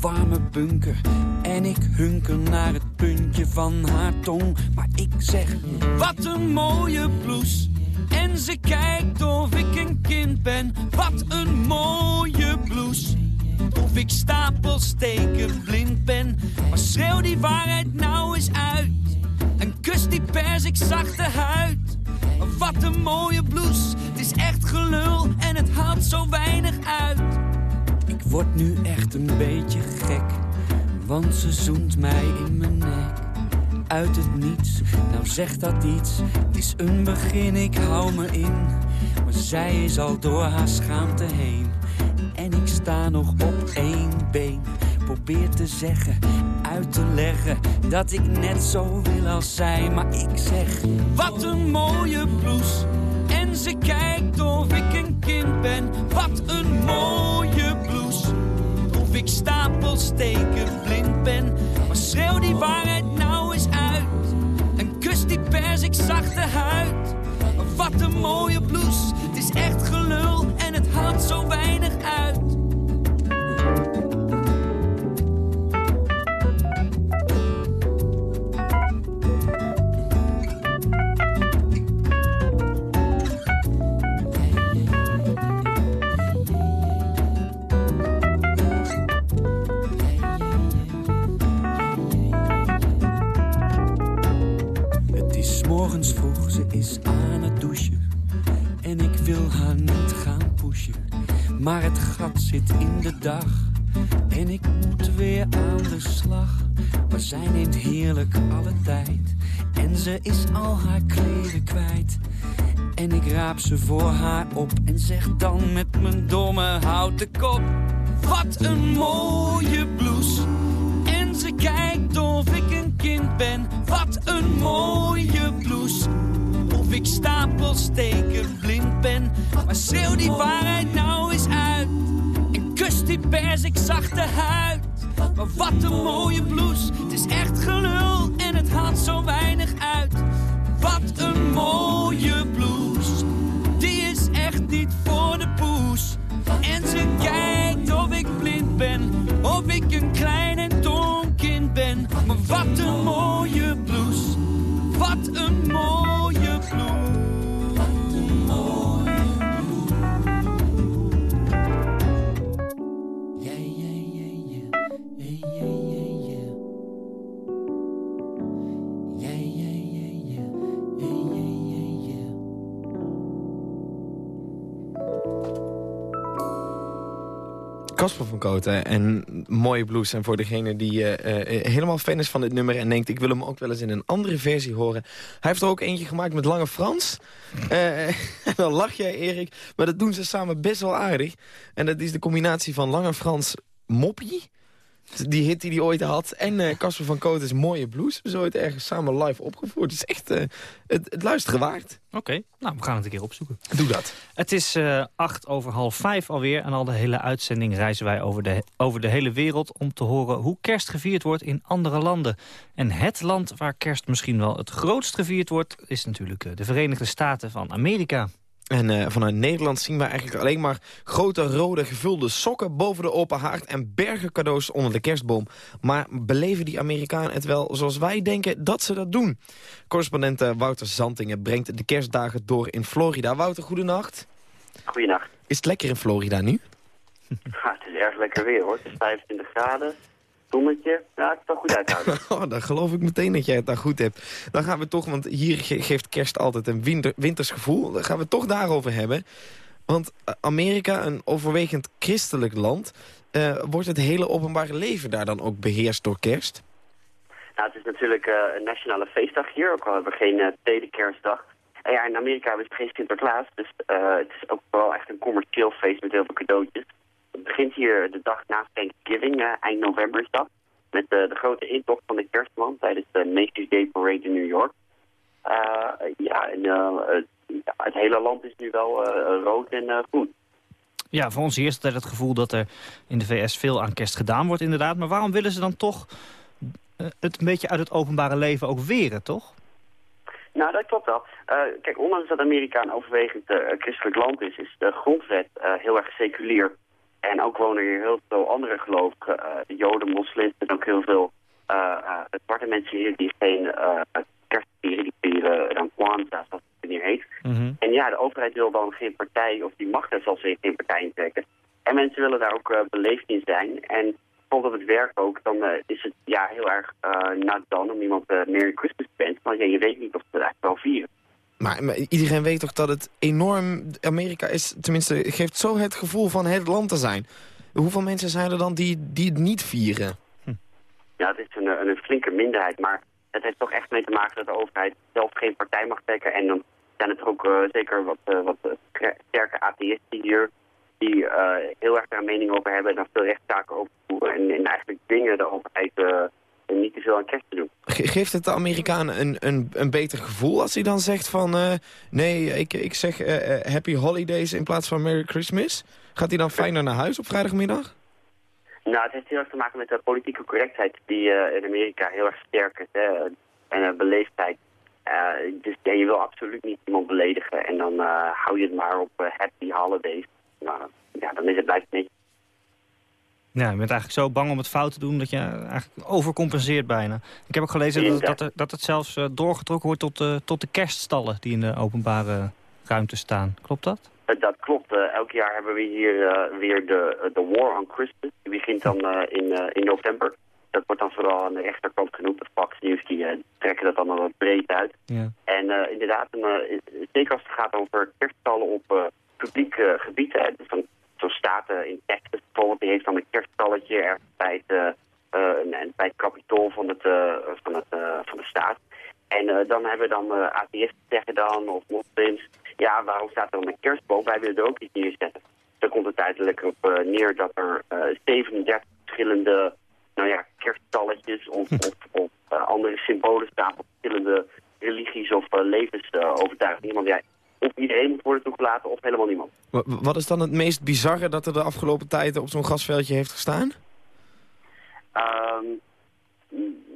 warme bunker. En ik hunker naar het puntje van haar tong. Maar ik zeg, wat een mooie blouse. En ze kijkt of ik een kind ben. Wat een mooie blouse. Of ik stapelsteken blind ben. Maar schreeuw die waarheid nou eens uit. En kus die persik zachte huid. Wat een mooie blouse. Het is echt gelul en het haalt zo weinig uit. Ik word nu echt een beetje gek. Want ze zoent mij in mijn nek. Uit het niets, nou zegt dat iets. Het is een begin, ik hou me in. Maar zij is al door haar schaamte heen. En ik sta nog op één been. Probeer te zeggen, uit te leggen. Dat ik net zo wil als zij. Maar ik zeg, wat een mooie blouse. En ze kijkt of ik een kind ben. Wat een mooie blouse. Ik stapelsteken blind ben. Maar schreeuw die waarheid nou eens uit. En kus die persik zachte huid. Wat een mooie blouse. Het is echt gelul en het haalt zo weinig uit. Is aan het douchen. En ik wil haar niet gaan pushen. Maar het gat zit in de dag. En ik moet weer aan de slag. Maar zij neemt heerlijk alle tijd. En ze is al haar kleren kwijt. En ik raap ze voor haar op. En zeg dan met mijn domme houten kop. Wat een mooie blouse. En ze kijkt of ik een kind ben. Wat een mooie blouse. Ik stapelsteken blind ben. Maar schreeuw die waarheid nou eens uit. En kus die persik zachte huid. Maar wat een mooie blouse. Het is echt gelul en het haalt zo weinig uit. Wat een mooie blouse. Die is echt niet Casper van Koten en mooie blues. En voor degene die eh, eh, helemaal fan is van dit nummer... en denkt, ik wil hem ook wel eens in een andere versie horen. Hij heeft er ook eentje gemaakt met Lange Frans. Eh, [LAUGHS] en dan lach jij, Erik. Maar dat doen ze samen best wel aardig. En dat is de combinatie van Lange Frans Moppie... Die hit die hij ooit had. En eh, Casper van Koten's mooie blues. We hebben het ergens samen live opgevoerd. Het is echt eh, het, het luisteren waard. Oké, nou, we gaan het een keer opzoeken. Doe dat. Het is eh, acht over half vijf alweer. En al de hele uitzending reizen wij over de, over de hele wereld... om te horen hoe kerst gevierd wordt in andere landen. En het land waar kerst misschien wel het grootst gevierd wordt... is natuurlijk de Verenigde Staten van Amerika. En eh, vanuit Nederland zien we eigenlijk alleen maar grote rode gevulde sokken boven de open haard en bergen cadeaus onder de kerstboom. Maar beleven die Amerikanen het wel zoals wij denken dat ze dat doen? Correspondent eh, Wouter Zantingen brengt de kerstdagen door in Florida. Wouter, goedenacht. Goedenacht. Is het lekker in Florida nu? [LAUGHS] Ja, het is erg lekker weer hoor. Het is 25 graden. Zonnetje. Ja, het wel goed uithouden. [LAUGHS] Oh, dan geloof ik meteen dat jij het daar goed hebt. Dan gaan we toch, want hier ge- geeft kerst altijd een winter, winters gevoel. Dan gaan we het toch daarover hebben. Want eh, Amerika, een overwegend christelijk land... eh, wordt het hele openbare leven daar dan ook beheerst door kerst? Nou, het is natuurlijk eh, een nationale feestdag hier. Ook al hebben we geen eh, tweede kerstdag. En ja, in Amerika hebben ze geen Sinterklaas. Dus het is ook wel echt een commercieel feest met heel veel cadeautjes. Het begint hier de dag na Thanksgiving, eh, eind november is dat. Met eh, de grote intocht van de kerstman tijdens de Macy's Day Parade in New York. Eh, ja, en het- hele land is nu wel rood en groen. Ja, voor ons heerst het gevoel dat er in de VS veel aan kerst gedaan wordt inderdaad. Maar waarom willen ze dan toch het een beetje uit het openbare leven ook weren, toch? Nou, dat klopt wel. Kijk, ondanks dat Amerika een overwegend christelijk land is, is de grondwet heel erg seculier. En ook wonen hier heel veel andere gelovigen, eh, joden, moslims en ook heel veel eh, eh, zwarte mensen hier die geen kerst vieren. Die vieren dan Kwanzaa, zoals we manier heet. En ja, de overheid wil dan geen partij, of die mag er zelfs geen partij in trekken. En mensen willen daar ook beleefd in zijn. En bijvoorbeeld op het werk ook, dan is het ja, heel erg uh, not done om iemand uh, Merry Christmas te wensen. Want ja, je weet niet of ze het eigenlijk wel vieren. Maar, maar iedereen weet toch dat het enorm... Amerika is, tenminste, geeft zo het gevoel van het land te zijn. Hoeveel mensen zijn er dan die, die het niet vieren? Ja, het is een, een, een flinke minderheid, maar het heeft toch echt mee te maken dat de overheid zelf geen partij mag trekken. En dan zijn het ook uh, zeker wat, uh, wat sterke atheïsten hier die uh, heel erg daar een mening over hebben en daar veel rechtszaken over voeren. En, en eigenlijk dwingen de overheid niet te veel aan kerst te doen. Ge geeft het de Amerikanen een, een, een beter gevoel als hij dan zegt van... nee, ik, ik zeg happy holidays in plaats van Merry Christmas? Gaat hij dan fijner naar huis op vrijdagmiddag? Nou, het heeft heel erg te maken met de politieke correctheid die uh, in Amerika heel erg sterk is. Hè? En beleefdheid. Dus ja, je wil absoluut niet iemand beledigen. En dan hou je het maar op happy holidays. Nou, ja, dan is het blijft niet. Ja, je bent eigenlijk zo bang om het fout te doen dat je eigenlijk overcompenseert bijna. Ik heb ook gelezen dat, dat, er, dat het zelfs doorgetrokken wordt tot, tot de kerststallen die in de openbare ruimte staan. Klopt dat? Dat klopt. Uh, elk jaar hebben we hier uh, weer de, de War on Christmas. Die begint dan uh, in, in november. Dat wordt dan vooral aan de rechterkant genoemd. De Fox News die trekken dat dan wat breed uit. Ja. En inderdaad, een, zeker als het gaat over kerststallen op publiek gebied. Zo'n zo staten in Texas bijvoorbeeld, die heeft dan een kerststalletje ergens bij het, bij het kapitool van, het, van, het, van de staat. En dan hebben we dan atheïsten zeggen dan, of moslims ja, waarom staat er dan een kerstboom? Wij willen er ook iets neerzetten. Dan komt het uiteindelijk op uh, neer dat er uh, 37 verschillende nou ja, kerststalletjes [LAUGHS] of, of, of uh, andere symbolen staan van verschillende religies of levensovertuigingen. Want ja, of iedereen moet worden toegelaten of helemaal niemand. Wat is dan het meest bizarre dat er de afgelopen tijd op zo'n gasveldje heeft gestaan? Um,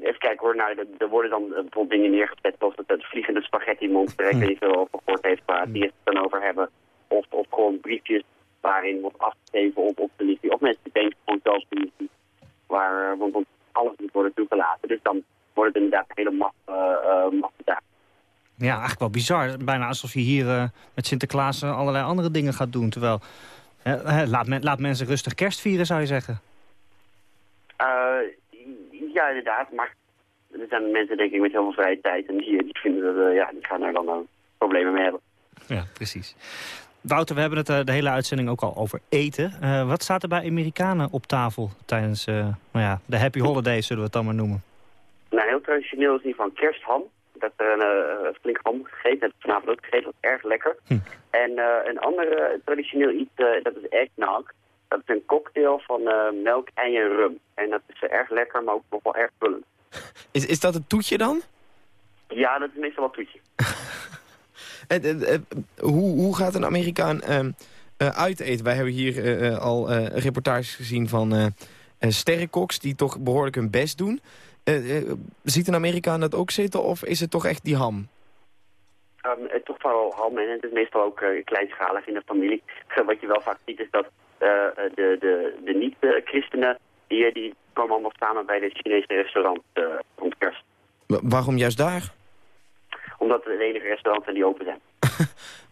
even kijken hoor, nou, er worden dan bijvoorbeeld dingen neergezet zoals het, het vliegende spaghetti monster, ik weet niet veel over gehoord heeft, waar die het dan over hebben. Of, of gewoon briefjes waarin wordt afgegeven op, op de liefde. Of mensen die denken gewoon zelf de liefde, waar, want, want alles moet worden toegelaten. Dus dan wordt het inderdaad hele maf, uh, uh, Ja, eigenlijk wel bizar. Bijna alsof je hier uh, met Sinterklaas allerlei andere dingen gaat doen. Terwijl, laat, men, laat mensen rustig kerst vieren, zou je zeggen. ja, inderdaad. Maar er zijn mensen denk ik met heel veel vrije tijd. En die, die vinden dat, ja, die gaan er dan problemen mee hebben. Ja, precies. Wouter, we hebben het de hele uitzending ook al over eten. wat staat er bij Amerikanen op tafel tijdens nou ja, de Happy Holidays, zullen we het dan maar noemen? Nou, heel traditioneel is die van kerstham. Dat er een flink ham gegeten. heb vanavond ook gegeten. Dat is erg lekker. Hm. En een ander traditioneel iets, dat is eggnog. Dat is een cocktail van melk, ei en rum. En dat is erg lekker, maar ook nog wel erg vullend. [LAUGHS] Is, is dat een toetje dan? Ja, dat is meestal wel toetje. [LAUGHS] en, en, en, hoe, hoe gaat een Amerikaan uh, uh, uiteten? Wij hebben hier uh, al reportages gezien van sterrenkoks... die toch behoorlijk hun best doen. Ziet een Amerikaan dat ook zitten of is het toch echt die ham? Um, toch vooral ham en het is meestal ook kleinschalig in de familie. [LAUGHS] Wat je wel vaak ziet is dat de, de, de niet-christenen... die, die komen allemaal samen bij de Chinese restaurant rond kerst. waarom juist daar? Omdat het de enige restaurants zijn die open zijn.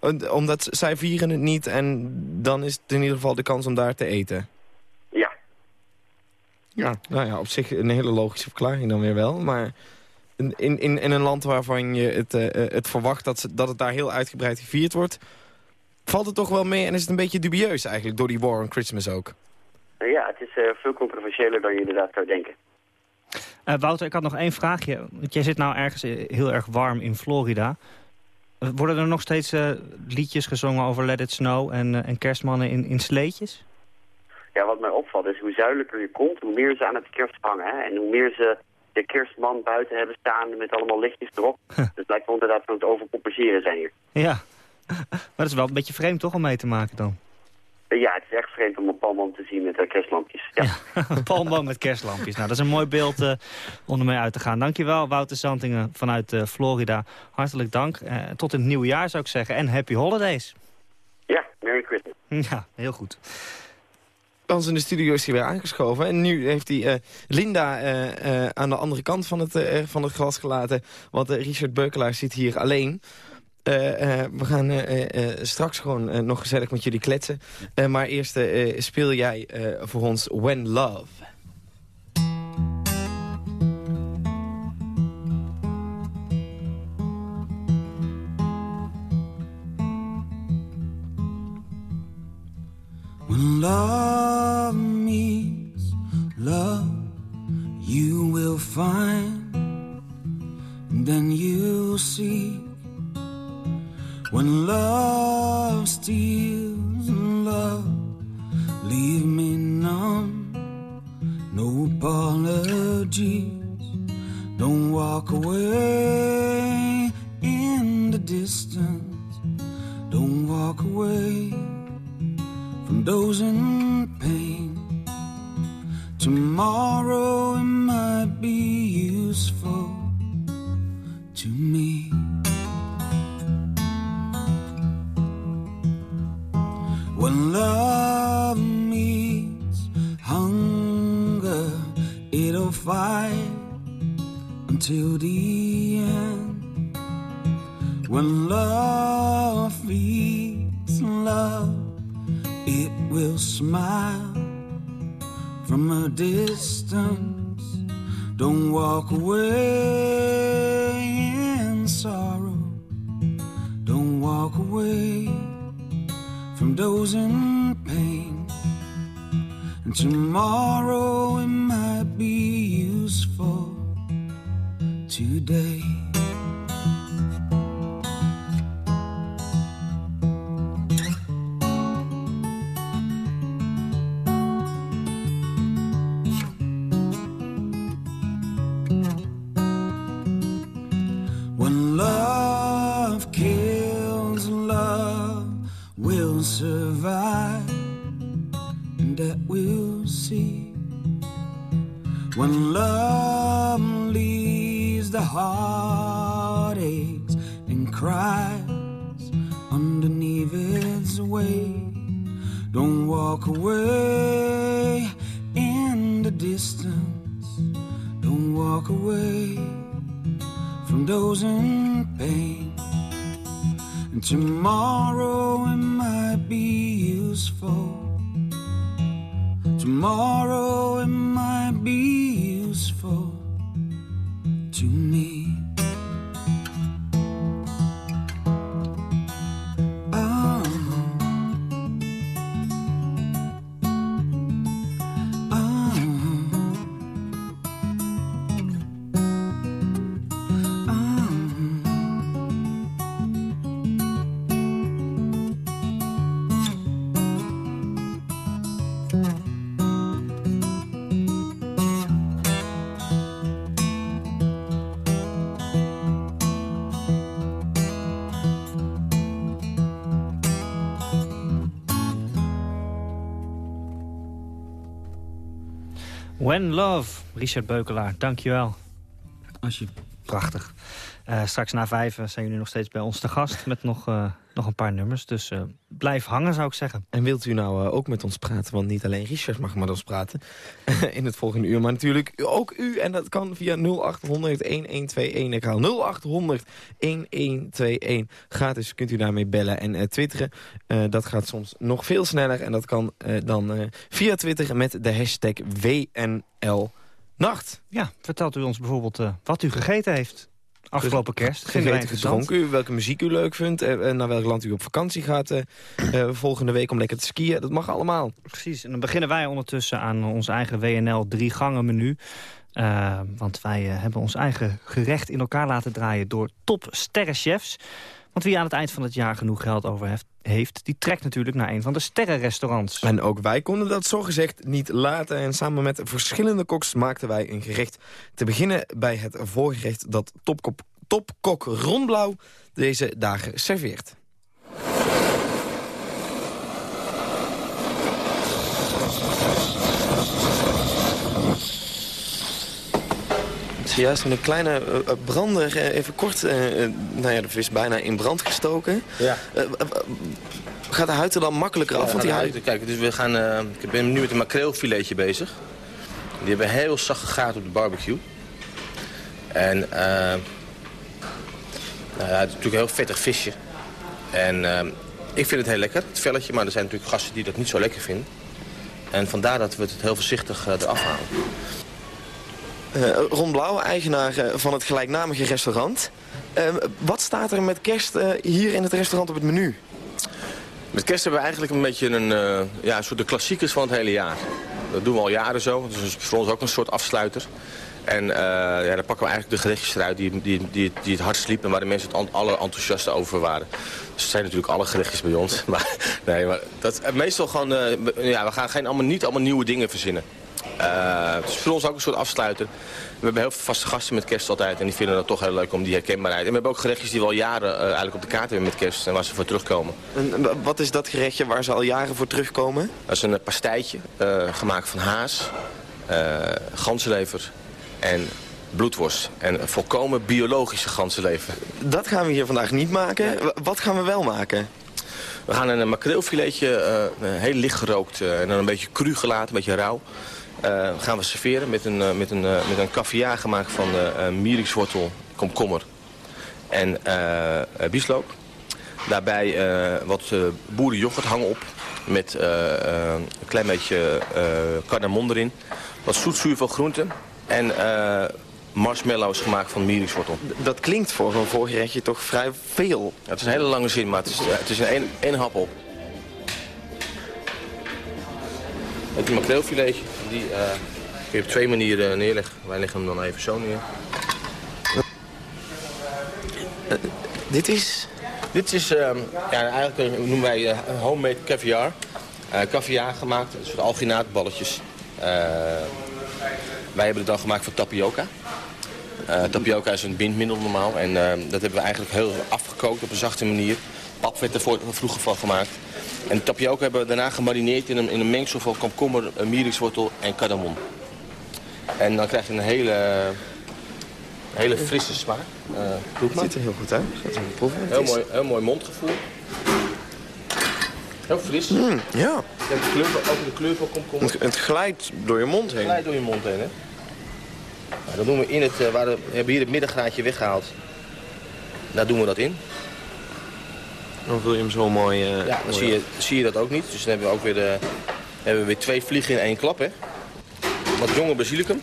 [LAUGHS] Omdat zij vieren het niet en dan is het in ieder geval de kans om daar te eten? Ja. Nou ja, op zich een hele logische verklaring dan weer wel. Maar in, in, in een land waarvan je het, uh, het verwacht dat, ze, dat het daar heel uitgebreid gevierd wordt... valt het toch wel mee en is het een beetje dubieus eigenlijk door die War on Christmas ook? Ja, het is uh, veel controversiëler dan je inderdaad zou denken. Uh, Wouter, ik had nog één vraagje. Want jij zit nou ergens heel erg warm in Florida. Worden er nog steeds uh, liedjes gezongen over Let It Snow en, en kerstmannen in, in sleetjes? Ja, wat mij opvalt is hoe zuidelijker je komt, hoe meer ze aan het kerst hangen. Hè? En hoe meer ze de kerstman buiten hebben staan met allemaal lichtjes erop. [LAUGHS] dus het lijkt me inderdaad van het overcompenseren zijn hier. Ja, [LAUGHS] maar dat is wel een beetje vreemd toch om mee te maken dan? Ja, het is echt vreemd om een palmboom te zien met uh, kerstlampjes. Ja, ja [LAUGHS] een palmboom met kerstlampjes. Nou, dat is een mooi beeld uh, om ermee uit te gaan. Dankjewel, Wouter Santingen vanuit uh, Florida. Hartelijk dank. tot in het nieuwe jaar zou ik zeggen. En happy holidays. Ja, Merry Christmas. Ja, heel goed. Hans in de studio is hij weer aangeschoven. En nu heeft hij Linda aan de andere kant van het, van het glas gelaten. Want Richard Beukelaar zit hier alleen. Eh, eh, we gaan eh, eh, straks gewoon eh, nog gezellig met jullie kletsen. Eh, maar eerst eh, speel jij eh, voor ons When Love. When love love, you will find, then you'll see. When love steals love, leave me numb. No apologies. Don't walk away in the distance. Don't walk away from those in pain. Tomorrow it might be useful to me. When love meets hunger, it'll fight until the end. When love feeds love, it will smile from a distance. Don't walk away in sorrow. Don't walk away from those in pain. And tomorrow it might be useful today. When Love, Richard Beukelaar, dankjewel. Als je... Prachtig. Eh, straks na vijf zijn jullie nog steeds bij ons te gast met nog, eh, nog een paar nummers. Dus eh, blijf hangen zou ik zeggen. En wilt u nou ook met ons praten? Want niet alleen Richard mag met ons praten [LAUGHS] in het volgende uur. Maar natuurlijk ook u. En dat kan via 0800 1121. Ik haal 0800 1121. Gratis kunt u daarmee bellen en twitteren. Dat gaat soms nog veel sneller. En dat kan dan via Twitter met de hashtag WNL. Nacht. Ja, vertelt u ons bijvoorbeeld wat u gegeten heeft afgelopen kerst. Gegeten, interessant. gedronken, u, welke muziek u leuk vindt. eh, naar welk land u op vakantie gaat eh, eh, volgende week om lekker te skiën. Dat mag allemaal. Precies, en dan beginnen wij ondertussen aan ons eigen WNL drie gangen menu. Eh, want wij hebben ons eigen gerecht in elkaar laten draaien door top sterrenchefs. Want wie aan het eind van het jaar genoeg geld over heeft, die trekt natuurlijk naar een van de sterrenrestaurants. En ook wij konden dat zogezegd niet laten. En samen met verschillende koks maakten wij een gerecht. Te beginnen bij het voorgerecht dat topkop, topkok Ron Blauw deze dagen serveert. Juist een kleine eh, eh, brander, eh, even kort, nou ja, de vis bijna in brand gestoken. Ja. Gaat de huid er dan makkelijker af? Want die huid... Kijk, dus we gaan, ik ben nu met een makreelfiletje bezig. Die hebben heel zacht gegaard op de barbecue. En Nou ja, het is natuurlijk een heel vettig visje. En ik vind het heel lekker, het velletje. Maar er zijn natuurlijk gasten die dat niet zo lekker vinden. En vandaar dat we het heel voorzichtig eraf halen. Eh, Ron Blauw, eigenaar eh, van het gelijknamige restaurant. Eh, wat staat er met kerst eh, hier in het restaurant op het menu? Met kerst hebben we eigenlijk een beetje een, ja, soort de klassiekers van het hele jaar. Dat doen we al jaren zo. Dat is voor ons ook een soort afsluiter. En eh, ja, dan pakken we eigenlijk de gerechtjes eruit die, die, die, die het hardst liepen... en waar de mensen het an- allerenthousiaste over waren. Dus het zijn natuurlijk alle gerechtjes bij ons. [LAUGHS] Maar, nee, maar dat, meestal gewoon... ja, we gaan geen, allemaal, niet allemaal nieuwe dingen verzinnen. Eh, het is voor ons ook een soort afsluiter. We hebben heel veel vaste gasten met kerst altijd. En die vinden het toch heel leuk om die herkenbaarheid. En we hebben ook gerechtjes die we al jaren eh, eigenlijk op de kaart hebben met kerst. En waar ze voor terugkomen. En, wat is dat gerechtje waar ze al jaren voor terugkomen? Dat is een eh, pastijtje, gemaakt van haas, ganzenlever en bloedworst. En een volkomen biologische ganzenlever. Dat gaan we hier vandaag niet maken. Wa- Wat gaan we wel maken? We gaan een makreelfiletje, heel licht gerookt en dan een beetje cru gelaten, een beetje rauw. Eh, gaan we serveren met een, eh, met een, eh, met een caviar gemaakt van mierikswortel, komkommer en bieslook. Daarbij wat boerenjoghurt hangen op met een klein beetje cardamom erin. Wat zoetzuur van groenten en marshmallows gemaakt van mierikswortel. Dat klinkt voor zo'n voorgerechtje toch vrij veel. Ja, het is een hele lange zin, maar het is, het is een één, één hap op. Het makreelfiletje, die eh, kun je op twee manieren neerleggen. Wij leggen hem dan even zo neer. dit is? Dit is, ehm, ja, eigenlijk eh, noemen wij eh, homemade caviar. Eh caviar gemaakt, een soort alginaatballetjes. Eh, wij hebben het dan gemaakt van tapioca. Eh, tapioca is een bindmiddel normaal en eh, dat hebben we eigenlijk heel afgekookt op een zachte manier. Pap werd er vroeger van gemaakt. En tapioca hebben we daarna gemarineerd in een, in een mengsel van komkommer, eh, mierikswortel en cardamom. En dan krijg je een hele, hele frisse smaak. Eh, proef Het ziet er heel goed uit. Gaat even proeven. Het Heel mooi, heel mooi mondgevoel. Heel fris. Mm, ja. Je hebt de kleur, ook de kleur van komkommer. Het, het glijdt door je mond heen. Glijdt door je mond heen, hè? Nou, dat doen we in het, eh, waar we we hebben hier het middengraadje weggehaald. Daar doen we dat in. Dan vul je hem zo mooi... eh, Ja, dan mooi zie je, zie je dat ook niet. Dus dan hebben we ook weer, de, hebben we weer twee vliegen in één klap, hè? Wat jonge basilicum.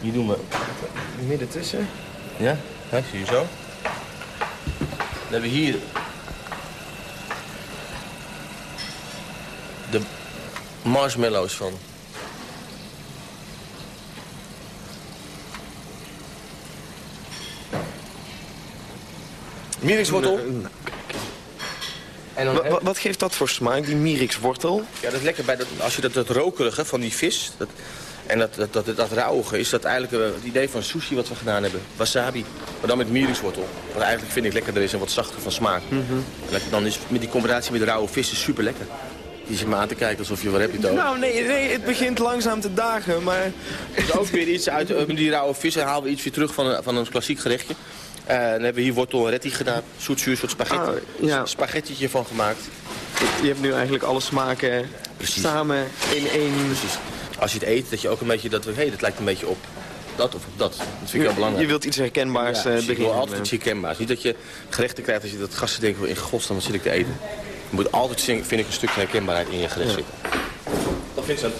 Hier doen we... Midden tussen. Ja, ja zie je zo. Dan hebben we hier... De marshmallows van. Mierikswortel. En dan Wa- wa- wat geeft dat voor smaak, die mierikswortel? ja, dat is lekker bij dat, als je dat, dat rokerige van die vis dat, en dat, dat, dat, dat rauwige, is dat eigenlijk eh, het idee van sushi wat we gedaan hebben. Wasabi, maar dan met mierikswortel. Wat eigenlijk vind ik lekkerder is en wat zachter van smaak. En dat, dan is met die combinatie met rauwe vis is super lekker. Die zit me aan te kijken alsof je, wat heb je het? Nou, nee, nee, het begint langzaam te dagen, maar... Dus ook weer iets uit eh, die rauwe vis en halen we iets weer terug van een, van een klassiek gerechtje. Eh, dan hebben we hier wortel en retti gedaan. Zoetzuur, soort spaghetti. Ah, ja. Spaghettietje van gemaakt. Je hebt nu eigenlijk alle smaken samen in één... Precies. Als je het eet, dat je ook een beetje dat, hé, hey, dat lijkt een beetje op dat of op dat. Dat vind ik heel belangrijk. Je wilt iets herkenbaars Ja, eh ik wil beginnen. altijd iets herkenbaars. Niet dat je gerechten krijgt als je dat gasten denken, in godsnaam, wat zit ik te eten. Je moet altijd, vind ik, een stuk herkenbaarheid in je gerecht Ja. zitten. Dat vind ik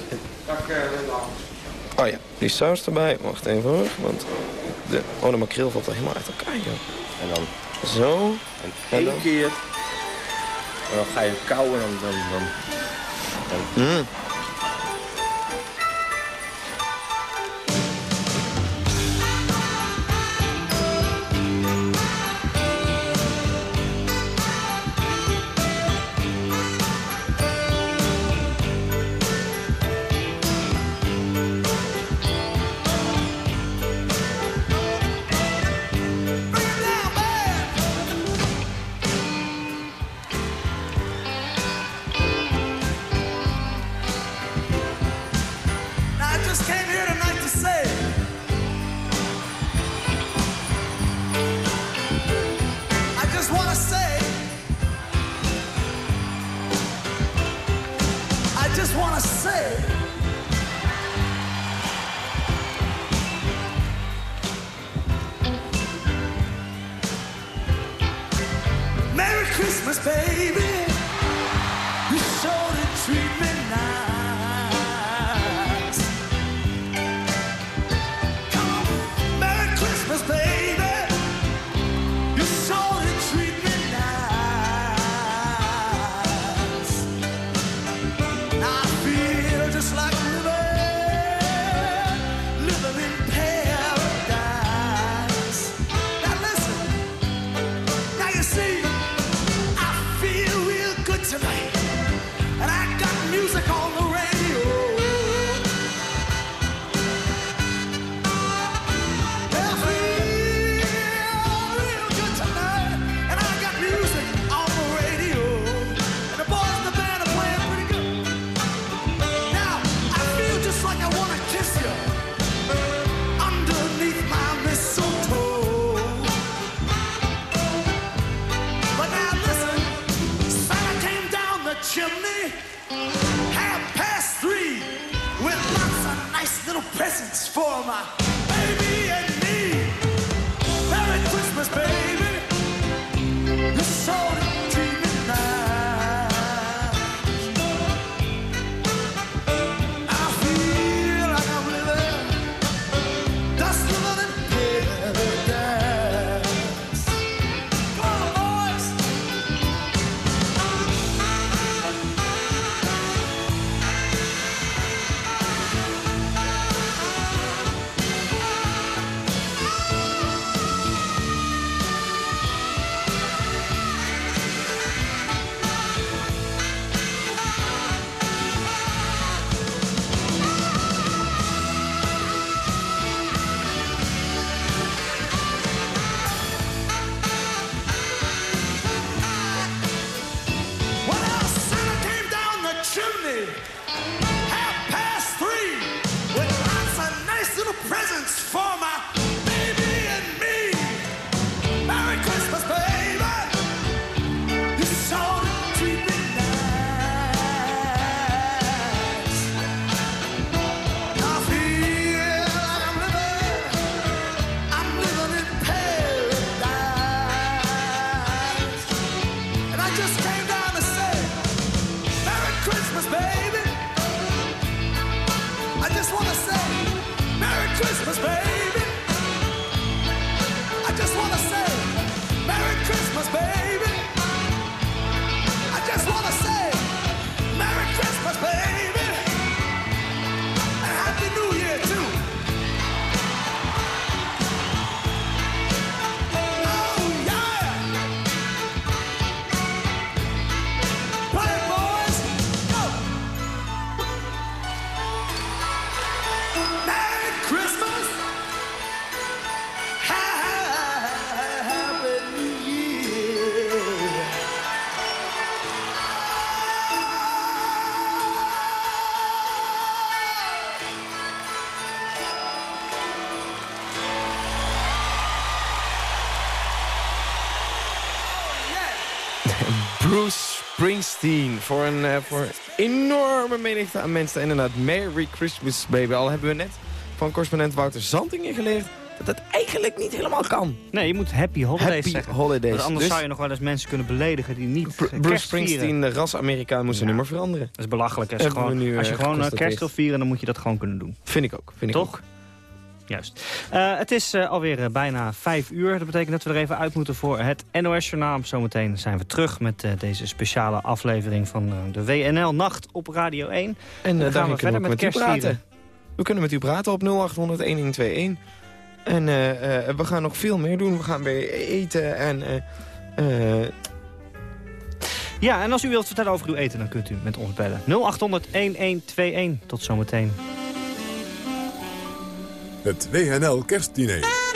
Oh ja, die saus erbij. Wacht even hoor, want de, oh, de makreel valt er helemaal uit elkaar. joh. En dan Zo. en En één dan? keer. En dan ga je kauwen en dan... dan, dan, dan Mm. I just want to Voor een, eh, voor enorme menigte aan mensen. Inderdaad, Merry Christmas baby. Al hebben we net van correspondent Wouter Zantingen geleerd... dat het eigenlijk niet helemaal kan. Nee, je moet happy holidays Happy zeggen. holidays. Want anders Dus- zou je nog wel eens mensen kunnen beledigen die niet Br- Bruce Springsteen, de ras Amerikaan, moest zijn nummer veranderen. Dat is belachelijk. Als je gewoon, nu, als je eh, gewoon eh, kerst wil vieren, dan moet je dat gewoon kunnen doen. Vind ik ook. Vind ik Toch? ook. Juist. Eh, het is eh, alweer eh, bijna vijf uur. Dat betekent dat we er even uit moeten voor het NOS-journaal. Zometeen zijn we terug met deze speciale aflevering van de WNL Nacht op Radio 1. En dan uh, gaan we verder we met met u praten. We kunnen met u praten op 0800 1121. En we gaan nog veel meer doen. We gaan weer eten en... Ja, en als u wilt vertellen over uw eten, dan kunt u met ons bellen. 0800-1121. Tot zometeen. Het WNL Kerstdiner.